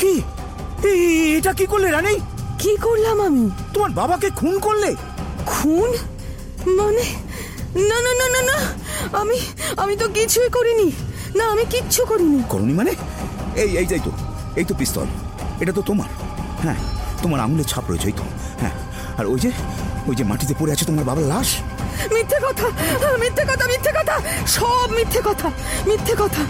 কি? এটা কি করলে রানী? কি করলাম আমি? তোমার বাবাকে খুন করলে? খুন? মানে? না না না না না। আমি আমি তো কিছুই করিনি। না আমি কিচ্ছু করিনি। করনি মানে? এই এই যাই তো এই তো পিস্তল। এটা তো তোমার। হ্যাঁ তোমার আঙুলের ছাপ রয়েছে তো। হ্যাঁ আর ওই যে ওই যে মাটিতে পড়ে আছে তোমার বাবার লাশ? মিথ্যে কথা মিথ্যে কথা মিথ্যে কথা। সব মিথ্যে কথা মিথ্যে কথা।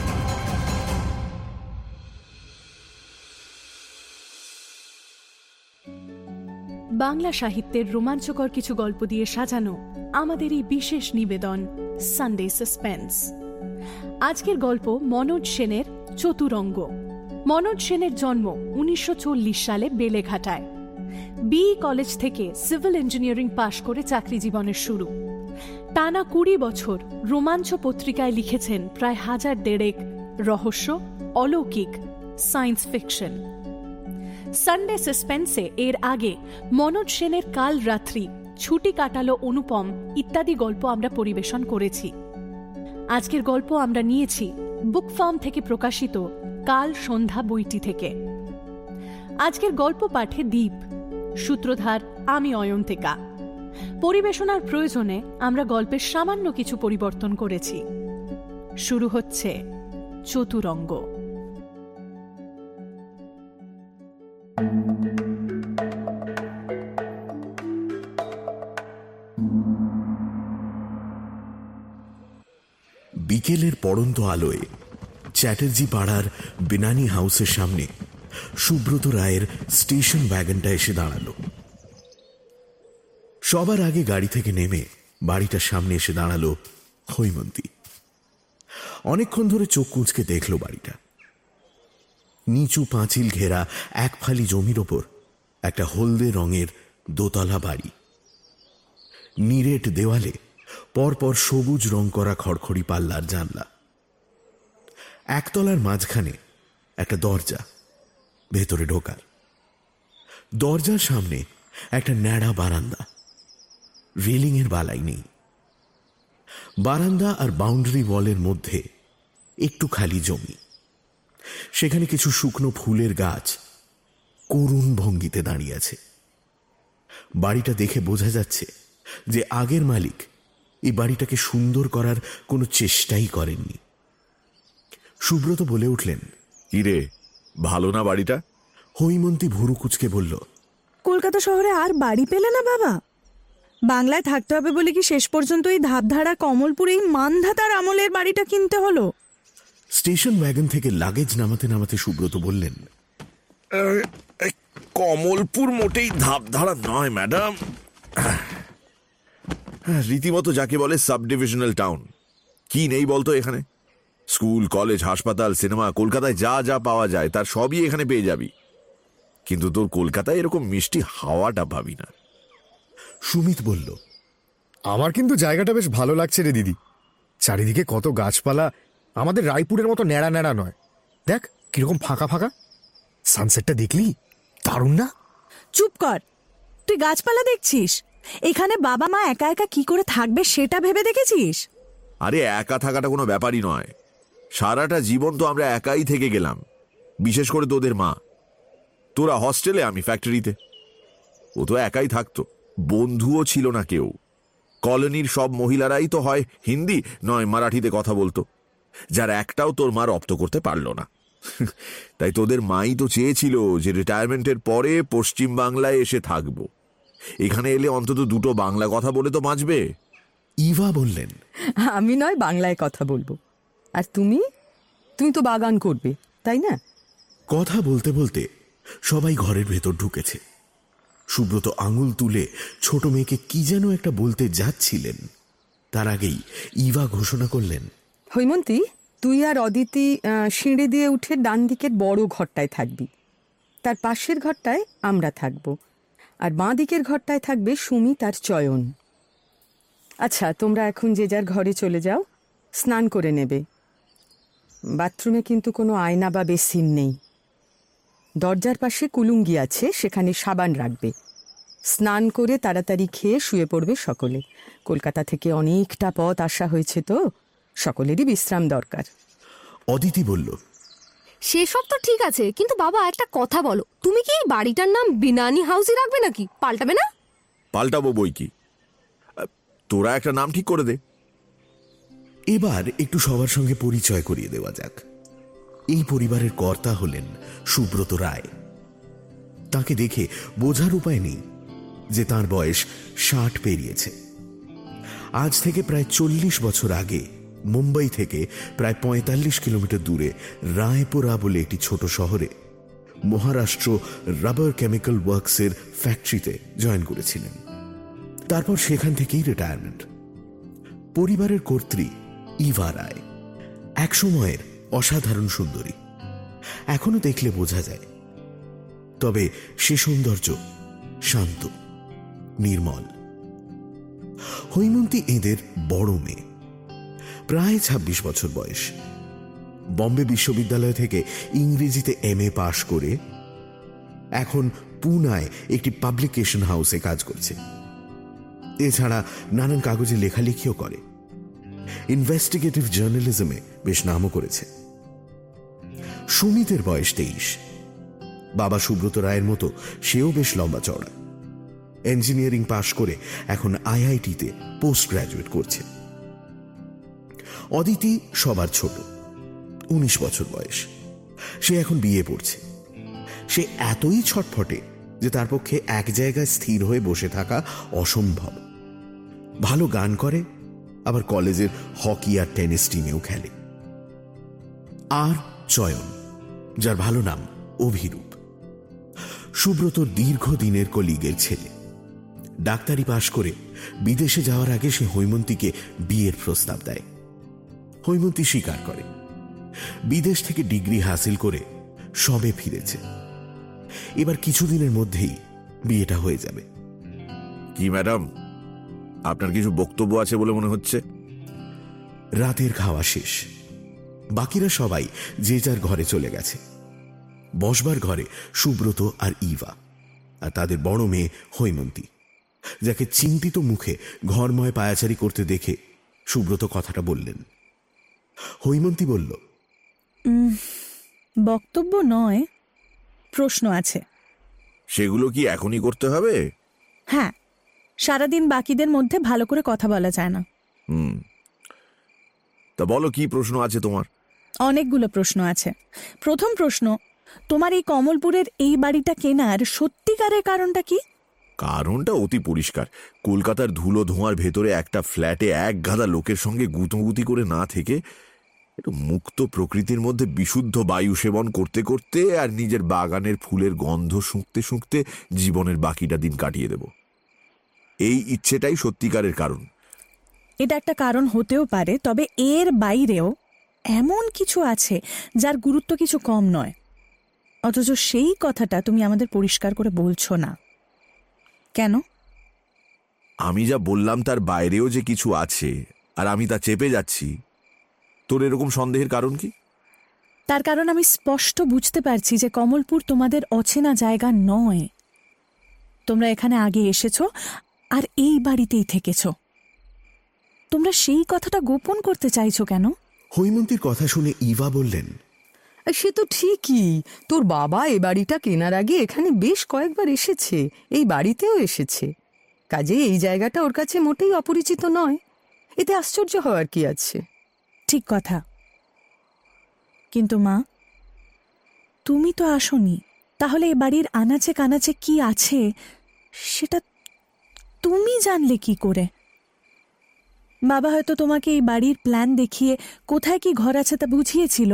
বাংলা সাহিত্যের রোমাঞ্চকর কিছু গল্প দিয়ে সাজানো আমাদের এই বিশেষ নিবেদন সানডে সাসপেন্স আজকের গল্প মনোজ সেনের চতুরঙ্গ। মনোজ সেনের জন্ম উনিশশো চল্লিশ সালে বেলেঘাটায়। বি কলেজ থেকে সিভিল ইঞ্জিনিয়ারিং পাশ করে চাকরি জীবনের শুরু। টানা কুড়ি বছর রোমাঞ্চ পত্রিকায় লিখেছেন প্রায় হাজার দেড়েক রহস্য, অলৌকিক সায়েন্স ফিকশন সানডে সাসপেন্সে এর আগে মনোজ সেনের কাল রাত্রি, ছুটি কাটালো অনুপম, ইত্যাদি গল্প আমরা পরিবেশন করেছি। আজকের গল্প আমরা নিয়েছি বুক ফার্ম থেকে প্রকাশিত কাল সন্ধ্যা বইটি থেকে। আজকের গল্প পাঠে দ্বীপ সূত্রধার আমি অয়ন্তিকা। পরিবেশনার প্রয়োজনে আমরা গল্পের সামান্য কিছু পরিবর্তন করেছি। শুরু হচ্ছে চতুরঙ্গ। বিকেলের পড়ন্ত আলোয় চ্যাটার্জি পাড়ার বিনানি হাউসের সামনে সুব্রত রায়ের স্টেশন ব্যাগনটা এসে দাঁড়াল। সবার আগে গাড়ি থেকে নেমে বাড়িটার সামনে এসে দাঁড়াল হৈমন্তী। অনেকক্ষণ ধরে চোখ কুঁচকে দেখল বাড়িটা। নিচু পাঁচিল ঘেরা এক ফালি জমির ওপর একটা হলদে রঙের দোতলা বাড়ি। নিরেট দেওয়ালে পরপর সবুজ রং করা খড়খড়ি পাল্লার জানলা। একতলার মাঝখানে একটা দরজা, ভেতরে ঢোকার। দরজার সামনে একটা ন্যাড়া বারান্দা। রেলিংয়ের বালাই নেই। বারান্দা আর বাউন্ডারি ওয়ালের মধ্যে একটু খালি জমি। সেখানে কিছু শুকনো ফুলের গাছ করুণ ভঙ্গিতে দাঁড়িয়ে আছে। বাড়িটা দেখে বোঝা যাচ্ছে যে আগের মালিক এই বাড়িটাকে সুন্দর করার কোনো চেষ্টাই করেননি। সুব্রত বলে উঠলেন ইরে ভালো না বাড়িটা? হৈমন্তী ভুরু কুচকে বলল কলকাতা শহরে আর বাড়ি পেলে না বাবা? বাংলায় থাকতে হবে বলে কি শেষ পর্যন্ত এই ধাপধারা কমলপুরে এই মানধাতার আমলের বাড়িটা কিনতে হলো? স্টেশন ওয়াগন থেকে লাগেজ নামাতে নামাতে সুব্রত বললেন কমলপুর মোটেই ধাপধারা নয় ম্যাডাম। রীতিমতো যাকে বলে সাব ডিভিশনাল টাউন। কি নেই বলতো এখানে? স্কুল কলেজ হাসপাতাল সিনেমা কলকাতায় যা যা পাওয়া যায় তার সবই এখানে পেয়ে যাবি। কিন্তু তোর কলকাতায় এরকম মিষ্টি হাওয়াটা ভাবি না। সুমিত বলল আমার কিন্তু জায়গাটা বেশ ভালো লাগছে রে দিদি। চারিদিকে কত গাছপালা আমাদের রায়পুরের মতো ন্যাড়া ন্যাড়া নয়। দেখ কীরকম ফাঁকা ফাঁকা। সানসেটটা দেখলি? দারুণ না? চুপ কর। তুই গাছপালা দেখছিস? এখানে বাবা মা একা একা কি করে থাকবে সেটা ভেবে দেখেছিস? আরে একা থাকাটা কোনো ব্যাপারই নয়। সারাটা জীবন তো আমরা একাই থেকে গেলাম। বিশেষ করে তোদের মা। তোরা হস্টেলে আমি ফ্যাক্টরিতে ও তো একাই থাকতো। বন্ধুও ছিল না কেউ। কলোনির সব মহিলারাই তো হয় হিন্দি নয় মারাঠিতে কথা বলতো। যার একটাও তোর মা রপ্ত করতে পারল না। তাই তোদের মাই তো চেয়েছিল যে রিটায়ারমেন্টের পরে পশ্চিম বাংলায় এসে থাকব। এখানে এলে অন্তত দুটো বাংলা কথা বলে তো বাঁচবে। ইভা বললেন আমি নয় বাংলায় কথা বলব। আর তুমি? তুমি তো বাগান করবে তাই না? কথা বলতে বলতে সবাই ঘরের ভেতর ঢুকেছে। সুব্রত আঙুল তুলে ছোট মেয়েকে কি যেন একটা বলতে যাচ্ছিলেন। তার আগেই ইভা ঘোষণা করলেন হৈমন্তী, তুই আর অদিতি সিঁড়ি দিয়ে উঠে ডান দিকের বড় ঘরটায় থাকবি। তার পাশের ঘরটায় আমরা থাকব। আর বাঁ দিকের ঘরটায় থাকবে সুমি, তার চয়ন। আচ্ছা তোমরা এখন যে যার ঘরে চলে যাও, স্নান করে নেবে। বাথরুমে কিন্তু কোনো আয়না বা বেসিন নেই। দরজার পাশে কুলুঙ্গি আছে, সেখানে সাবান রাখবে। স্নান করে তাড়াতাড়ি খেয়ে শুয়ে পড়বে সকলে। কলকাতা থেকে অনেকটা পথ আসা হয়েছে তো? সকলেরই বিশ্রাম দরকার। অদিতি বলল সেসব তো ঠিক আছে কিন্তু বাবা একটা কথা বলো। তুমি কি এই বাড়িটার নাম বিনানি হাউসই রাখবে নাকি? পাল্টাবে না? পাল্টাবো বই কি? তোরা একটা নাম ঠিক করে দে। এবার একটু সবার সঙ্গে পরিচয় করিয়ে দেওয়া যাক। এই পরিবারের কর্তা হলেন সুব্রত রায়। তাকে দেখে বোঝার উপায় নেই যে তার বয়স ষাট পেরিয়েছে। আজ থেকে প্রায় চল্লিশ বছর আগে মুম্বাই থেকে প্রায় পঁয়তাল্লিশ কিলোমিটার দূরে রায়পুরা বলে একটি ছোট শহরে মহারাষ্ট্র রাবার কেমিক্যাল ওয়ার্কসের ফ্যাক্টরিতে জয়েন করেছিলেন। তারপর সেখান থেকেই রিটায়ারমেন্ট পরিবারের কর্ত্রী ইভা রায় একসময়ের অসাধারণ সুন্দরী। এখনও দেখলে বোঝা যায়। তবে সে সৌন্দর্য শান্ত, নির্মল। হৈমন্তী এদের বড় মেয়ে। প্রায় ২৬ বছর বয়স। বম্বে বিশ্ববিদ্যালয় থেকে ইংরেজিতে এম এ পাশ করে এখন পুনায় একটি পাবলিকেশন হাউসে কাজ করছে। এছাড়া নানান কাগজে লেখালেখিও করে। ইনভেস্টিগেটিভ জার্নালিজমে বেশ নামও করেছে। সুমিতের বয়স তেইশ। বাবা সুব্রত রায়ের মতো সেও বেশ লম্বা চওড়া। ইঞ্জিনিয়ারিং পাশ করে এখন আইআইটিতে পোস্ট গ্রাজুয়েট করছে। অদিতি সবার ছোট, উনিশ বছর বয়স। সে এখন বিয়ে পড়ছে। সে এতই ছটফটে যে তার পক্ষে এক জায়গায় স্থির হয়ে বসে থাকা অসম্ভব। ভালো গান করে, আবার কলেজের হকি আর টেনিস টিমেও খেলে। আর চয়ন, যার ভালো নাম অভিরূপ। সুব্রত দীর্ঘদিনের কলিগের ছেলে। ডাক্তারি পাশ করে বিদেশে যাওয়ার আগে সে হৈমন্তীকে বিয়ের প্রস্তাব দেয়। হৈমন্তী স্বীকার করে। বিদেশ থেকে ডিগ্রি হাসিল করে সবে ফিরেছে। এবার কিছুদিনের মধ্যেই বিয়েটা হয়ে যাবে। কি ম্যাডাম? আপনার কিছু বক্তব্য আছে বলে মনে হচ্ছে? রাতের খাওয়া শেষ। বাকিরা সবাই যে যার ঘরে চলে গেছে। বসবার ঘরে সুব্রত আর ইভা আর তাদের বড় মেয়ে হৈমন্তী যাকে চিন্তিত মুখে ঘরময় পায়াচারি করতে দেখে সুব্রত কথাটা বললেন। হৈমন্তী বলল বক্তব্য নয় প্রশ্ন আছে। সেগুলো কি এখনই করতে হবে? হ্যাঁ সারাদিন বাকিদের মধ্যে ভালো করে কথা বলা যায় না। হুম। তা বলো কি প্রশ্ন আছে তোমার? অনেকগুলো প্রশ্ন আছে। প্রথম প্রশ্ন তোমার এই কমলপুরের এই বাড়িটা কেনার সত্যিকারের কারণটা কি? কারণটা অতি পরিষ্কার। কলকাতার ধুলো ধোঁয়ার ভেতরে একটা ফ্ল্যাটে এক গাদা লোকের সঙ্গে গুতোগুতি করে না থেকে একটু মুক্ত প্রকৃতির মধ্যে বিশুদ্ধ বায়ু সেবন করতে করতে আর নিজের বাগানের ফুলের গন্ধ শুঁকতে শুঁকতে জীবনের বাকিটা দিন কাটিয়ে দেব। এই ইচ্ছেটাই সত্যিকারের কারণ। এটা একটা কারণ হতেও পারে তবে এর বাইরেও এমন কিছু আছে যার গুরুত্ব কিছু কম নয়। অথচ সেই কথাটা তুমি আমাদের পরিষ্কার করে বলছো না। কেন? আমি যা বললাম তার বাইরেও যে কিছু আছে আর আমি তা চেপে যাচ্ছি তোর এরকম সন্দেহের কারণ কি? তার কারণ আমি স্পষ্ট বুঝতে পারছি যে কমলপুর তোমাদের অচেনা জায়গা নয়। তোমরা এখানে আগে এসেছ আর এই বাড়িতেই থেকেছ। তোমরা সেই কথাটা গোপন করতে চাইছো কেন? হৈমন্তীর কথা শুনে ইভা বললেন সে তো ঠিকই। তোর বাবা এ বাড়িটা কেনার আগে এখানে বেশ কয়েকবার এসেছে এই বাড়িতেও এসেছে। কাজে এই জায়গাটা ওর কাছে মোটেই অপরিচিত নয়। এতে আশ্চর্য হওয়ার কি আছে? ঠিক কথা। কিন্তু মা, তুমি তো আসনি। তাহলে এ বাড়ির আনাচে কানাচে কি আছে, সেটা তুমি জানলে কি করে? বাবা হয়তো তোমাকে এই বাড়ির প্ল্যান দেখিয়ে কোথায় কি ঘর আছে তা বুঝিয়েছিল।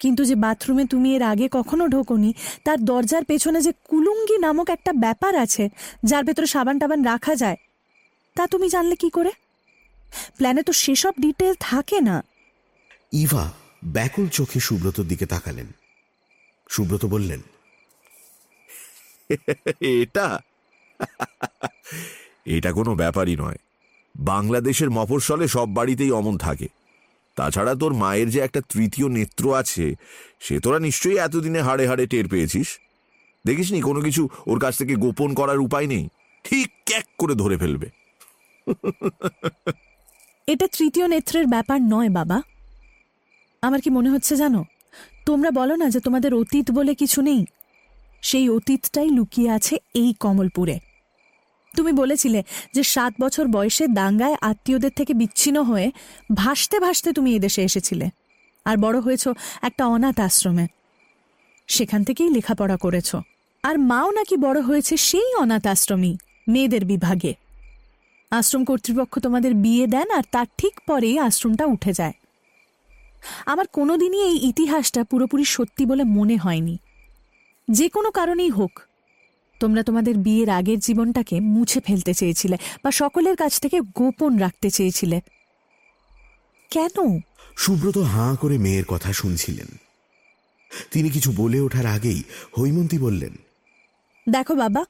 কিন্তু যে বাথরুমে তুমি এর আগে কখনো ঢোকনি, তার দরজার পেছনে যে কুলুঙ্গি নামক একটা ব্যাপার আছে, যার ভেতরে সাবান টাবান রাখা যায়, তা তুমি জানলে কি করে? প্ল্যানে তো সেসব ডিটেল থাকে না। ইভা ব্যাকুল চোখে সুব্রতর দিকে তাকালেন। সুব্রত বললেন, এটা? এটা কোনো ব্যাপারই নয়। বাংলাদেশের মফস্বলে সব বাড়িতেই অমন থাকে। তাছাড়া তোর মায়ের যে একটা তৃতীয় নেত্র আছে, সে তোরা নিশ্চয়ই এতদিনে হাড়ে হাড়ে টের পেয়েছিস। দেখিসনি, কোনো কিছু ওর কাছ থেকে গোপন করার উপায় নেই। ঠিক ক্যাক করে ধরে ফেলবে। এটা তৃতীয় নেত্রের ব্যাপার নয়, বাবা। আমার কি মনে হচ্ছে জানো? তোমরা বলো না যে তোমাদের অতীত বলে কিছু নেই? সেই অতীতটাই লুকিয়ে আছে এই কমলপুরে। তুমি বলেছিলে যে সাত বছর বয়সে দাঙ্গায় আত্মীয়দের থেকে বিচ্ছিন্ন হয়ে ভাসতে ভাসতে তুমি এদেশে এসেছিলে আর বড় হয়েছ একটা অনাথ আশ্রমে। সেখান থেকেই লেখাপড়া করেছ। আর মাও নাকি বড় হয়েছে সেই অনাথ আশ্রমই, মেয়েদের বিভাগে। আশ্রম কর্তৃপক্ষ তোমাদের বিয়ে দেন আর তার ঠিক পরেই আশ্রমটা উঠে যায়। আমার কোনোদিনই এই ইতিহাসটা পুরোপুরি সত্যি বলে মনে হয়নি। যে কোনো কারণেই হোক তোমরা তোমাদের বিয়ের আগের জীবনটাকে মুছে ফেলতে চেয়েছিলে বা সকলের কাছ থেকে গোপন রাখতে চেয়েছিলে। কেন? সুব্রত হাঁ করে মেয়ের কথা শুনছিলেন। তিনি কিছু বলে ওঠার আগেই হৈমন্তী বললেন দেখো বাবা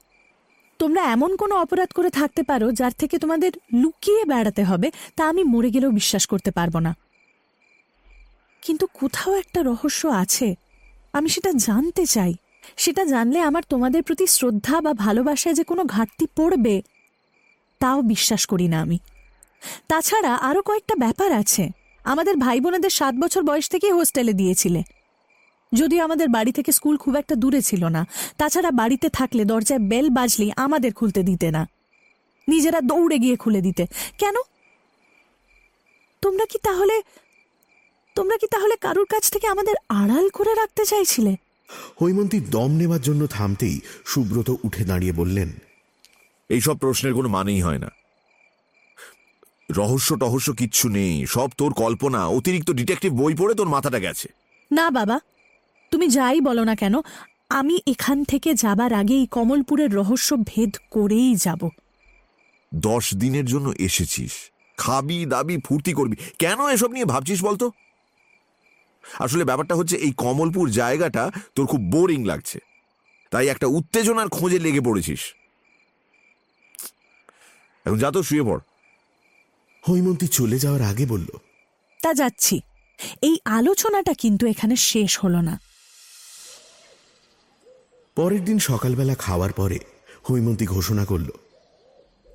তোমরা এমন কোনো অপরাধ করে থাকতে পারো যার থেকে তোমাদের লুকিয়ে বেড়াতে হবে, তা আমি মরে গেলেও বিশ্বাস করতে পারব না। কিন্তু কোথাও একটা রহস্য আছে। আমি সেটা জানতে চাই। সেটা জানলে আমার তোমাদের প্রতি শ্রদ্ধা বা ভালোবাসায় যে কোনো ঘাটতি পড়বে, তাও বিশ্বাস করি না আমি। তাছাড়া আরও কয়েকটা ব্যাপার আছে। আমাদের ভাই বোনেদের সাত বছর বয়স থেকেই হোস্টেলে দিয়েছিলে। যদিও আমাদের বাড়ি থেকে স্কুল খুব একটা দূরে ছিল না। তাছাড়া বাড়িতে থাকলে দরজায় বেল বাজলেই আমাদের খুলতে দিতে না। নিজেরা দৌড়ে গিয়ে খুলে দিতে। কেন? তোমরা কি তাহলে তোমরা কি তাহলে কারুর কাছ থেকে আমাদের আড়াল করে রাখতে চাইছিলে? হৈমন্তী দম নেবার জন্য থামতেই সুব্রত উঠে দাঁড়িয়ে বললেন এইসব প্রশ্নের কোনো মানেই হয় না। রহস্য টহস্য কিচ্ছু নেই সব তোর কল্পনা অতিরিক্ত ডিটেকটিভ বই পড়ে তোর মাথাটা গেছে। না বাবা তুমি যাই বলো না কেন আমি এখান থেকে যাবার আগেই কমলপুরের রহস্য ভেদ করেই যাব। দশ দিনের জন্য এসেছিস। খাবি দাবি ফুর্তি করবি। কেন এসব নিয়ে ভাবছিস বলতো? আসলে ব্যাপারটা হচ্ছে এই কমলপুর জায়গাটা তোর খুব বোরিং লাগছে। তাই একটা উত্তেজনার খোঁজে লেগে পড়েছিস। এখন যা তো শুয়ে পড়। হৈমন্তী চলে যাওয়ার আগে বলল তা যাচ্ছি। এই আলোচনাটা কিন্তু এখানে শেষ হলো না। পরের দিন সকালবেলা খাওয়ার পরে হৈমন্তী ঘোষণা করল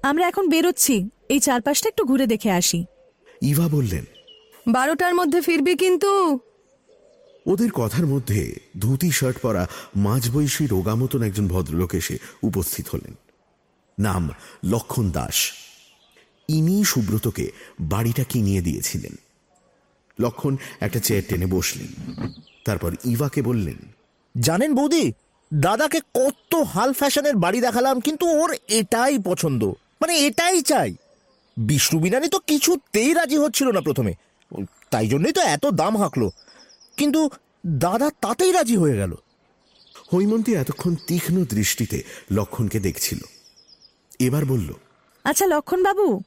আমরা এখন বেরোচ্ছি। এই চারপাশটা একটু ঘুরে দেখে আসি। ইভা বললেন বারোটার মধ্যে ফিরবি কিন্তু। ওদের কথার মধ্যে ধুতি শার্ট পরা মাঝবয়সী রোগা মতন একজন ভদ্রলোক এসে উপস্থিত হলেন। নাম লক্ষণ দাস। ইনি সুব্রতকে বাড়িটা কিনিয়ে দিয়েছিলেন। লক্ষণ একটা চেয়ার টেনে বসলেন। তারপর ইভাকে বললেন জানেন বৌদি দাদাকে কত হাল ফ্যাশনের বাড়ি দেখালাম কিন্তু ওর এটাই পছন্দ। মানে এটাই চাই। বিষ্ণু বিনানি তো কিছুতেই রাজি হচ্ছিল না প্রথমে। তাই জন্যই তো এত দাম হাঁকলো। কিন্তু দাদা তাতেই রাজি হয়ে গেল। হৈমন্তী এতক্ষণ তীক্ষ্ণ দৃষ্টিতে লক্ষণকে দেখছিল। এবার বলল আচ্ছা লক্ষণ বাবু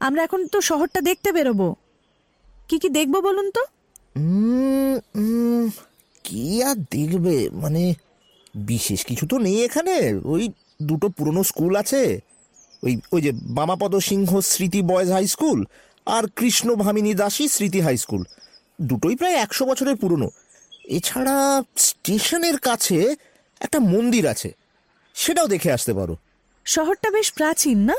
আমরা এখন তো শহরটা দেখতে বেরোবো। কি কি দেখব বলুন তো? উম, উম, কি আর দেখবে? মানে বিশেষ কিছু তো নেই এখানে। ওই দুটো পুরনো স্কুল আছে। ওই ওই যে Bamapada Singha Smriti boys high school আর কৃষ্ণ ভামিনী দাসী স্মৃতি হাই স্কুল। দুটোই প্রায় একশো বছরের পুরনো। এছাড়া স্টেশনের কাছে একটা মন্দির আছে। সেটাও দেখে আসতে পারো। শহরটা বেশ প্রাচীন না?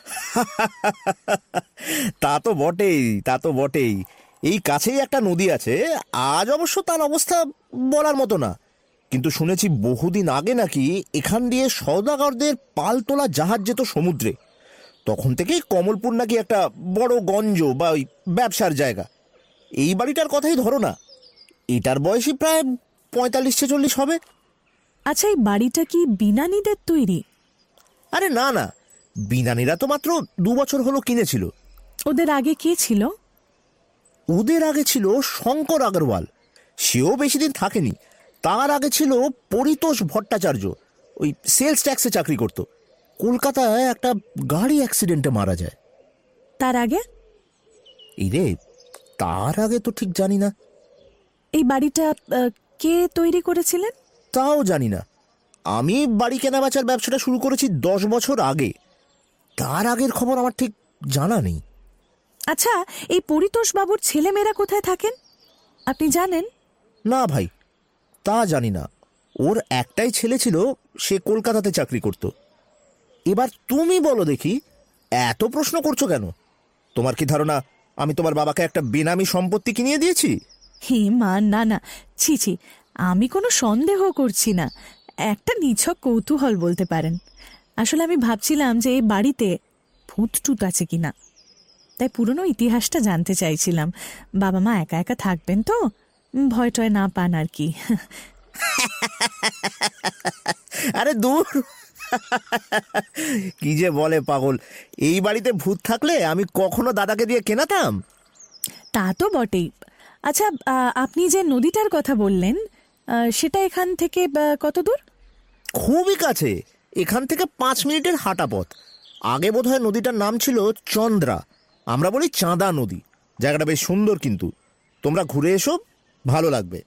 তা তো বটেই তা তো বটেই। এই কাছেই একটা নদী আছে। আজ অবশ্য তার অবস্থা বলার মতো না। কিন্তু শুনেছি বহুদিন আগে নাকি এখান দিয়ে সওদাগরদের পাল তোলা জাহাজ যেত সমুদ্রে। তখন থেকেই কমলপুর নাকি একটা বড় গঞ্জ বা ওই ব্যবসার জায়গা। এই বাড়িটার কথাই ধরো না। এটার বয়সই প্রায় পঁয়তাল্লিশ ছেচল্লিশ হবে। আচ্ছা এই বাড়িটা কি বিনানিদের তৈরি? আরে না না। বিনানিরা তো মাত্র দু বছর হলো কিনেছিল। ওদের আগে কে ছিল? ওদের আগে ছিল শঙ্কর আগরওয়াল। সেও বেশি দিন থাকেনি। তার আগে ছিল পরিতোষ ভট্টাচার্য ওই সেলস ট্যাক্সে চাকরি করত। কলকাতায় একটা গাড়ি অ্যাক্সিডেন্টে মারা যায়। তার আগে? এই রে তার আগে তো ঠিক জানি না। এই বাড়িটা কে তৈরি করেছিলেন? তাও জানি না। আমি বাড়ি কেনা কেনাবেচার ব্যবসাটা শুরু করেছি দশ বছর আগে। তার আগের খবর আমার ঠিক জানা নেই। আচ্ছা এই পরিতোষ বাবুর ছেলেমেয়েরা কোথায় থাকেন? আপনি জানেন? না ভাই তা জানি না। ওর একটাই ছেলে ছিল, সে কলকাতাতে চাকরি করত। এবার তুমি বলো দেখি, এত প্রশ্ন করছ কেন? তোমার কি ধারণা আমি তোমার বাবাকে একটা বেনামি সম্পত্তি কিনিয়ে দিয়েছি? হে মা, না না। ছি ছি, আমি কোনো সন্দেহ করছি না। একটা নিছক কৌতূহল বলতে পারেন। আসলে আমি ভাবছিলাম যে এই বাড়িতে ভূত টুত আছে কিনা। তাই পুরনো ইতিহাসটা জানতে চাইছিলাম। বাবা মা একা একা থাকবেন তো? ভয় টয় না পান আর কি। আরে দূর। কি যে বলে পাগল। এই বাড়িতে ভূত থাকলে আমি কখনো দাদাকে দিয়ে কেনাতাম? তা তো বটেই। আচ্ছা আপনি যে নদীটার কথা বললেন সেটা এখান থেকে কত দূর? খুবই কাছে। এখান থেকে পাঁচ মিনিটের হাঁটা পথ আগে বোধহয় নদীটার নাম ছিল চন্দ্রা। আমরা বলি চাঁদা নদী। জায়গাটা বেশ সুন্দর কিন্তু। তোমরা ঘুরে এসো। ভালো লাগবে।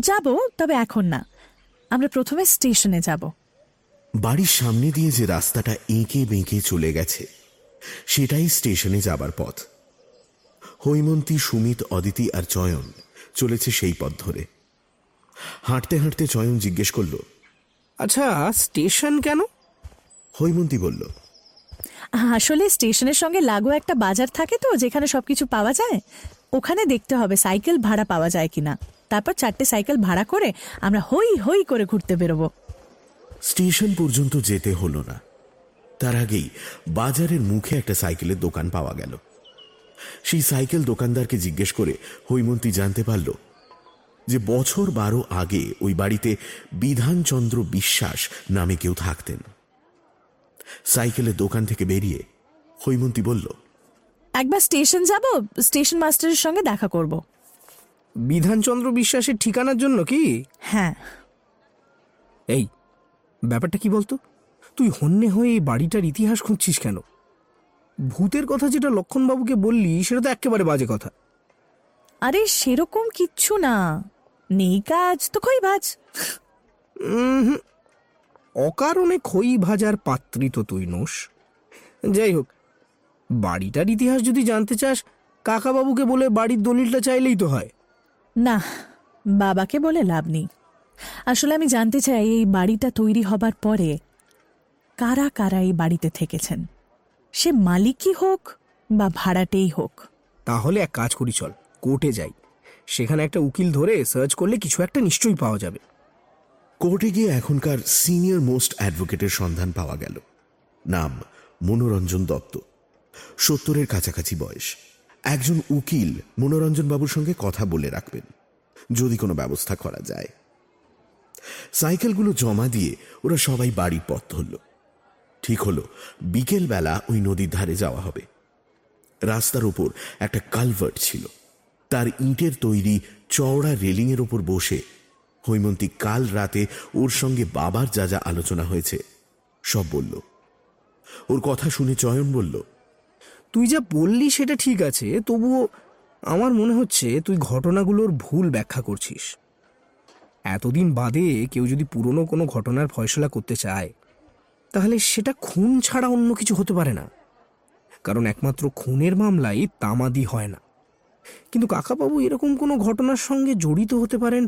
যাব তবে এখন না। আমরা প্রথমে স্টেশনে যাব। বাড়ির সামনে দিয়ে যে রাস্তাটা এঁকে বেঁকে চলে গেছে সেটাই স্টেশনে যাবার পথ। হৈমন্তী সুমিত অদিতি আর চয়ন চলেছে সেই পথ ধরে। হাঁটতে হাঁটতে চয়ন জিজ্ঞেস করল আচ্ছা স্টেশন কেন? হৈমন্তী বলল আসলে স্টেশনের সঙ্গে লাগো একটা বাজার থাকে তো যেখানে সবকিছু পাওয়া যায়। ওখানে দেখতে হবে সাইকেল ভাড়া পাওয়া যায় কিনা। তারপর চারটে সাইকেল ভাড়া করে আমরা হই হই করে ঘুরতে বেরোবো। স্টেশন পর্যন্ত যেতে হলো না। তার আগেই বাজারের মুখে একটা সাইকেলের দোকান পাওয়া গেল। সেই সাইকেল দোকানদারকে জিজ্ঞেস করে হৈমন্তী জানতে পারল যে বছর বারো আগে ওই বাড়িতে বিধানচন্দ্র বিশ্বাস নামে কেউ থাকতেন। সাইকেলের দোকান থেকে বেরিয়ে হৈমন্তী বলল একবার স্টেশন যাব স্টেশন মাস্টারের সঙ্গে দেখা করব। বিধানচন্দ্র বিশ্বাসের ঠিকানার জন্য কি? হ্যাঁ। এই ব্যাপারটা কি বলতো? তুই হন্যে হয়ে এই বাড়িটার ইতিহাস খুঁজছিস কেন? ভূতের কথা যেটা লক্ষণবাবুকে বললি সেটা তো একেবারে বাজে কথা। আরে সেরকম কিচ্ছু না। নেই কাজ তো খই বাজ উমহুম, অকারণে খই ভাজার পাত্রী তো তুই নোস। যাই হোক বাড়িটার ইতিহাস যদি জানতে চাস কাকাবাবুকে বলে বাড়ির দলিলটা চাইলেই তো হয়। না বাবাকে বলে লাভ নেই। আসলে আমি জানতে চাই এই বাড়িটা তৈরি হবার পরে কারা কারা এই বাড়িতে থেকেছেন? সে মালিকই হোক বা ভাড়াটেই হোক। তাহলে এক কাজ করি চল কোর্টে যাই। সেখানে একটা উকিল ধরে সার্চ করলে কিছু একটা নিশ্চয়ই পাওয়া যাবে। কোর্টে গিয়ে এখনকার সিনিয়র মোস্ট অ্যাডভোকেটের সন্ধান পাওয়া গেল। নাম মনোরঞ্জন দত্ত। সত্তরের কাছাকাছি বয়স। একজন উকিল মনোরঞ্জন বাবুর সঙ্গে কথা বলে রাখবেন, যদি কোনো ব্যবস্থা করা যায়। সাইকেলগুলো জমা দিয়ে ওরা সবাই বাড়ির পথ ধরল। ঠিক হলো, বিকেলবেলা ওই নদীর ধারে যাওয়া হবে। রাস্তার ওপর একটা কালভার্ট ছিল। তার ইটের তৈরি চওড়া রেলিংয়ের ওপর বসে হৈমন্তী কাল রাতে ওর সঙ্গে বাবার যা যা আলোচনা হয়েছে, সব বলল। ওর কথা শুনে চয়ন বলল তুই যা বললি সেটা ঠিক আছে তবুও আমার মনে হচ্ছে তুই ঘটনাগুলোর ভুল ব্যাখ্যা করছিস। এতদিন বাদে কেউ যদি পুরনো কোনো ঘটনার ফয়সলা করতে চায় তাহলে সেটা খুন ছাড়া অন্য কিছু হতে পারে না। কারণ একমাত্র খুনের মামলায় তামাদি হয় না। কিন্তু কাকাবাবু এরকম কোনো ঘটনার সঙ্গে জড়িত হতে পারেন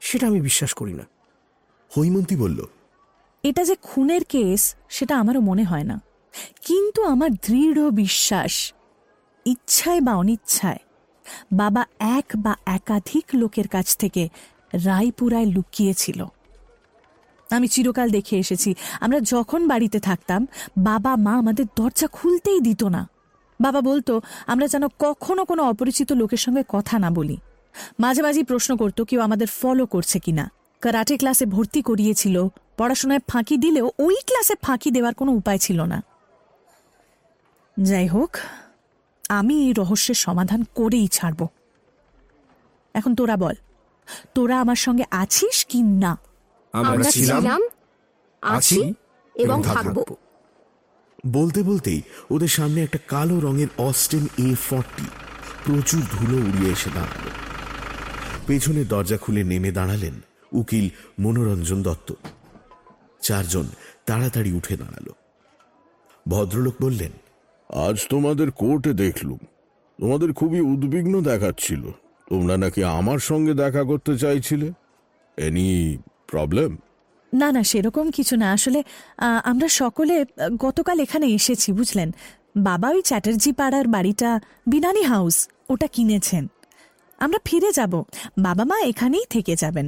সেটা আমি বিশ্বাস করি না। হৈমন্তী বলল এটা যে খুনের কেস সেটা আমারও মনে হয় না। কিন্তু আমার দৃঢ় বিশ্বাস, ইচ্ছায় বা অনিচ্ছায়, বাবা এক বা একাধিক লোকের কাছ থেকে রায়পুরায় লুকিয়েছিল। আমি চিরকাল দেখে এসেছি, আমরা যখন বাড়িতে থাকতাম, বাবা, মা আমাদের দরজা খুলতেই দিত না। বাবা বলতো, আমরা যেন কখনো কোনো অপরিচিত লোকের সঙ্গে কথা না বলি। মাঝে মাঝে প্রশ্ন করতো, কেউ আমাদের ফলো করছে কিনা? কারাটে ক্লাসে ভর্তি করিয়েছিল, পড়াশোনায় ফাঁকি দিলেও ওই ক্লাসে ফাঁকি দেওয়ার কোনো উপায় ছিল না। যাই হোক আমি এই রহস্যের সমাধান করেই ছাড়ব। এখন তোরা বল তোরা আমার সঙ্গে আছিস কি না? আমরা ছিলাম আছি এবং থাকব। বলতে বলতেই ওদের সামনে একটা কালো রঙের অস্টেন এ ফর্টি প্রচুর ধুলো উড়িয়ে এসে দাঁড়াল। পেছনের দরজা খুলে নেমে দাঁড়ালেন উকিল মনোরঞ্জন দত্ত। চারজন তাড়াতাড়ি উঠে দাঁড়াল। ভদ্রলোক বললেন আজ তোমাদের কোর্টে দেখলুম। তোমাদের খুবই উদ্বিগ্ন দেখাচ্ছিল। তোমরা নাকি আমার সঙ্গে দেখা করতে চাইছিলে? এনি প্রবলেম না না, সেরকম কিছু না। আসলে আমরা সকলে গতকাল এখানে এসেছি, বুঝলেন? বাবা ওই চ্যাটার্জি পাড়ার বাড়িটা, বিনানি হাউস, ওটা কিনেছেন। আমরা ফিরে যাব। বাবা মা এখানেই থেকে যাবেন।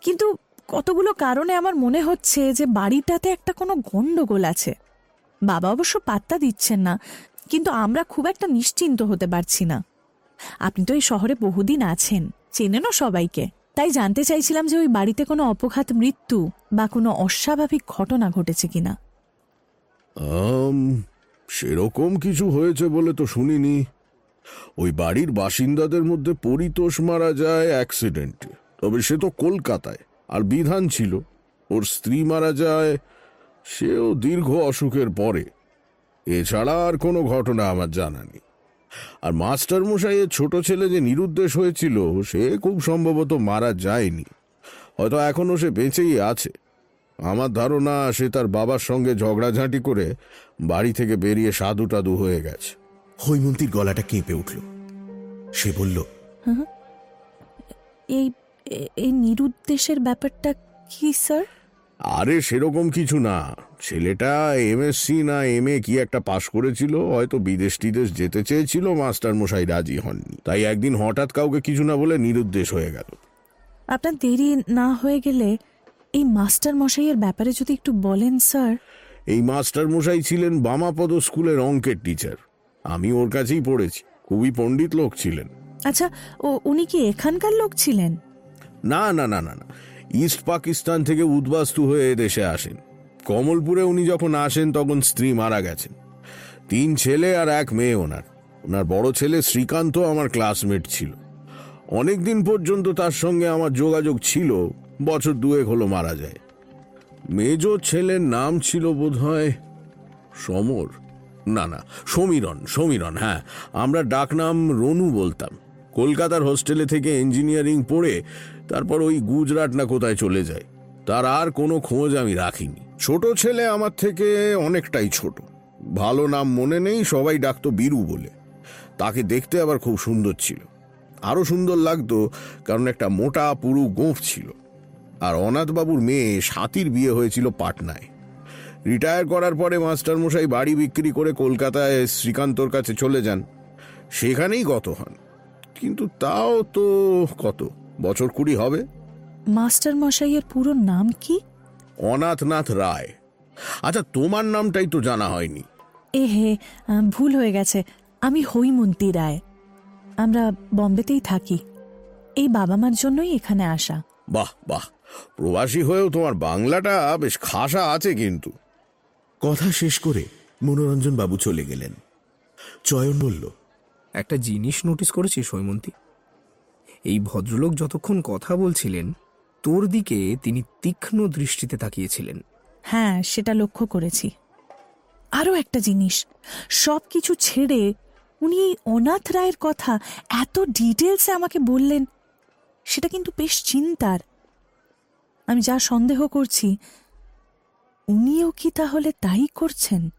কিন্তু কতগুলো কারণে আমার মনে হচ্ছে যে বাড়িটাতে একটা কোনো গণ্ডগোল আছে। বাবা অবশ্য পাত্তা দিচ্ছেন না, কিন্তু আমরা খুব একটা নিশ্চিন্ত হতে পারছি না। আপনি তো এই শহরে বহুদিন আছেন চেনেনও সবাইকে। তাই জানতে চাইছিলাম যে ওই বাড়িতে কোনো অপঘাত মৃত্যু বা কোনো অস্বাভাবিক ঘটনা ঘটেছে কিনা। সেরকম কিছু হয়েছে বলে তো শুনিনি। ওই বাড়ির বাসিন্দাদের মধ্যে পরিতোষ মারা যায় অ্যাক্সিডেন্টে তবে সে তো কলকাতায়, আর বিধান ছিল। ওর স্ত্রী মারা যায় সেও দীর্ঘ অসুখের পরে। এছাড়া আর কোনো ঘটনা আমার জানা নেই। আর মাস্টার মশাইয়ের ছোট ছেলে যে নিরুদ্দেশ হয়েছিল সে খুব সম্ভবত মারা যায়নি। হয়তো এখনও সে বেঁচেই আছে। আমার ধারণা সে তার বাবার সঙ্গে ঝগড়াঝাঁটি করে বাড়ি থেকে বেরিয়ে সাধু টাদু হয়ে গেছে। হৈমন্তীর গলাটা কেঁপে উঠল। সে বলল এই এই নিরুদ্দেশের ব্যাপারটা কি স্যার? আরে সেরকম কিছু না। ছেলেটা এমএসসি না এম কি একটা পাশ করেছিল? হয়তো বিদেশ টিদেশ যেতে চেয়েছিল মাস্টার মশাই রাজি হননি। তাই একদিন হঠাৎ কাউকে কিছু না বলে নিরুদ্দেশ হয়ে গেল। আপনার দেরি না হয়ে গেলে এই মাস্টার মশাইয়ের ব্যাপারে যদি একটু বলেন স্যার। এই মাস্টার মশাই ছিলেন বামাপদ স্কুলের অঙ্কের টিচার। আমি ওর কাছেই পড়েছি। খুবই পণ্ডিত লোক ছিলেন। আচ্ছা ও উনি কি এখানকার লোক ছিলেন? না না না না না। ইস্ট পাকিস্তান থেকে উদ্বাস্তু হয়ে দেশে আসেন। কমলপুরে উনি যখন আসেন, তখন স্ত্রী মারা গেছেন। তিন ছেলে আর এক মেয়ে ওনার। ওনার বড় ছেলে শ্রীকান্ত আমার ক্লাসমেট ছিল। অনেক দিন পর্যন্ত তার সঙ্গে আমার যোগাযোগ ছিল, বছর দুয়েক হলো মারা যায়। মেজ ছেলের নাম ছিল বোধহয় সমর। না না, সমীরণ সমীরণ হ্যাঁ। আমরা ডাকনাম রনু বলতাম। কলকাতার হোস্টেলে থেকে ইঞ্জিনিয়ারিং পড়ে তারপর ওই গুজরাট না কোথায় চলে যায়। তার আর কোনো খোঁজ আমি রাখিনি। ছোট ছেলে আমার থেকে অনেকটাই ছোট। ভালো নাম মনে নেই, সবাই ডাকতো বীরু বলে। তাকে দেখতে আবার খুব সুন্দর ছিল। আরও সুন্দর লাগতো কারণ একটা মোটা পুরু গোঁফ ছিল। আর অনাথবাবুর মেয়ে সাতির বিয়ে হয়েছিল পাটনায়। রিটায়ার করার পরে মাস্টার মশাই বাড়ি বিক্রি করে কলকাতায় শ্রীকান্তর কাছে চলে যান। সেখানেই গত হন। কিন্তু তাও তো কত? বছর কুড়ি হবে। মাস্টার মশাইয়ের পুরো নাম কি? অনাথনাথ রায়। আচ্ছা তোমার নামটাই তো জানা হয়নি। এ হে ভুল হয়ে গেছে। আমি হৈমন্তী রায়। আমরা বম্বেতেই থাকি। এই বাবা মার জন্যই এখানে আসা। বাহ বাহ। প্রবাসী হয়েও তোমার বাংলাটা বেশ খাসা আছে কিন্তু। কথা শেষ করে মনোরঞ্জন বাবু চলে গেলেন। চয়ন বলল একটা জিনিস নোটিস করেছিস হৈমন্তী? এই ভদ্রলোক যতক্ষণ কথা বলছিলেন, তোর দিকে তিনি তীক্ষ্ণ দৃষ্টিতে তাকিয়েছিলেন। হ্যাঁ সেটা লক্ষ্য করেছি। আরও একটা জিনিস, সব কিছু ছেড়ে উনি এই অনাথ রায়ের কথা এত ডিটেলসে আমাকে বললেন, সেটা কিন্তু বেশ চিন্তার। আমি যা সন্দেহ করছি, উনিও কি তাহলে তাই করছেন?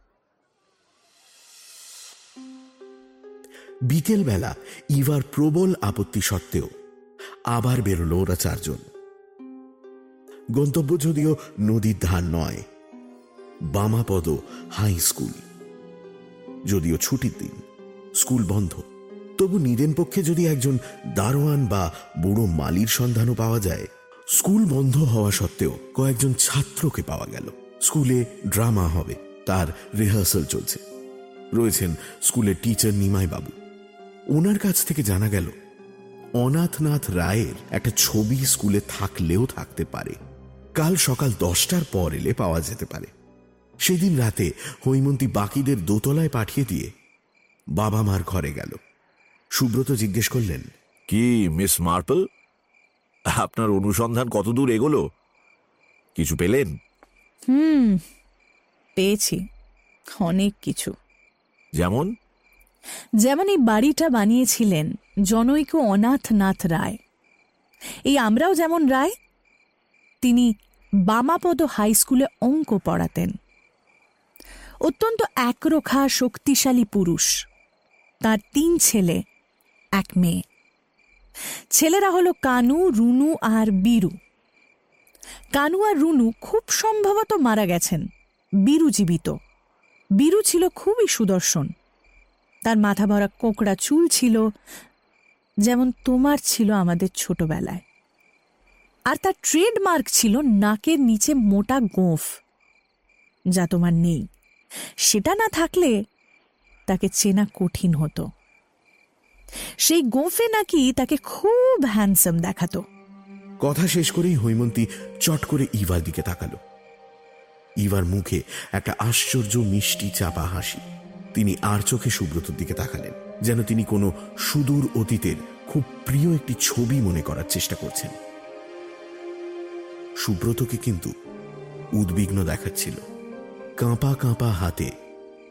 বিকেলবেলা ইভার প্রবল আপত্তি সত্ত্বেও আবার বেরোলো ওরা চারজন গন্তব্য যদিও নদীর ধার নয়, বামাপদ হাই স্কুল। যদিও ছুটির দিন, স্কুল বন্ধ, তবু নিদেন পক্ষে যদি একজন দারোয়ান বা বুড়ো মালির সন্ধানও পাওয়া যায়, স্কুল বন্ধ হওয়া সত্ত্বেও কয়েকজন ছাত্রকে পাওয়া গেল। স্কুলে ড্রামা হবে, তার রিহার্সাল চলছে। রয়েছেন স্কুলের টিচার নিমাই বাবু ওনার কাছ থেকে জানা গেল অনাথনাথ রায়ের একটা ছবি স্কুলে থাকলেও থাকতে পারে। কাল সকাল দশটার পর এলে পাওয়া যেতে পারে। সেদিন রাতে হৈমন্তী বাকিদের দোতলায় পাঠিয়ে দিয়ে বাবা মার ঘরে গেল। সুব্রত জিজ্ঞেস করলেন কি মিস মার্পল? আপনার অনুসন্ধান কতদূর এগোলো? কিছু পেলেন? হুম পেয়েছি। অনেক কিছু। যেমন? যেমন এই বাড়িটা বানিয়েছিলেন জনৈক অনাথনাথ রায়। এই আমরাও যেমন রায়, তিনি বামাপদ হাই স্কুলে অঙ্ক পড়াতেন। অত্যন্ত একরোখা, শক্তিশালী পুরুষ। তার তিন ছেলে, এক মেয়ে। ছেলেরা হলো কানু, রুনু আর বীরু। কানু আর রুনু খুব সম্ভবত মারা গেছেন, বীরু জীবিত। বীরু ছিল খুবই সুদর্শন। তার মাথা ভরা কোঁকড়া চুল ছিল যেমন তোমার ছিল আমাদের ছোটবেলায়। আর তার ট্রেডমার্ক ছিল নাকের নিচে মোটা গোঁফ, যা তোমার নেই। সেটা না থাকলে তাকে চেনা কঠিন হতো। সেই গোঁফে নাকি তাকে খুব হ্যান্ডসাম দেখাতো। কথা শেষ করেই হৈমন্তী চট করে ইভার দিকে তাকালো। ইভার মুখে একটা আশ্চর্য মিষ্টি চাপা হাসি। তিনি আর চোখে সুব্রতর দিকে তাকালেন যেন তিনি কোনো সুদূর অতীতের খুব প্রিয় একটি ছবি মনে করার চেষ্টা করছেন। সুব্রতকে কিন্তু উদ্বিগ্ন দেখাচ্ছিল। কাঁপা কাঁপা হাতে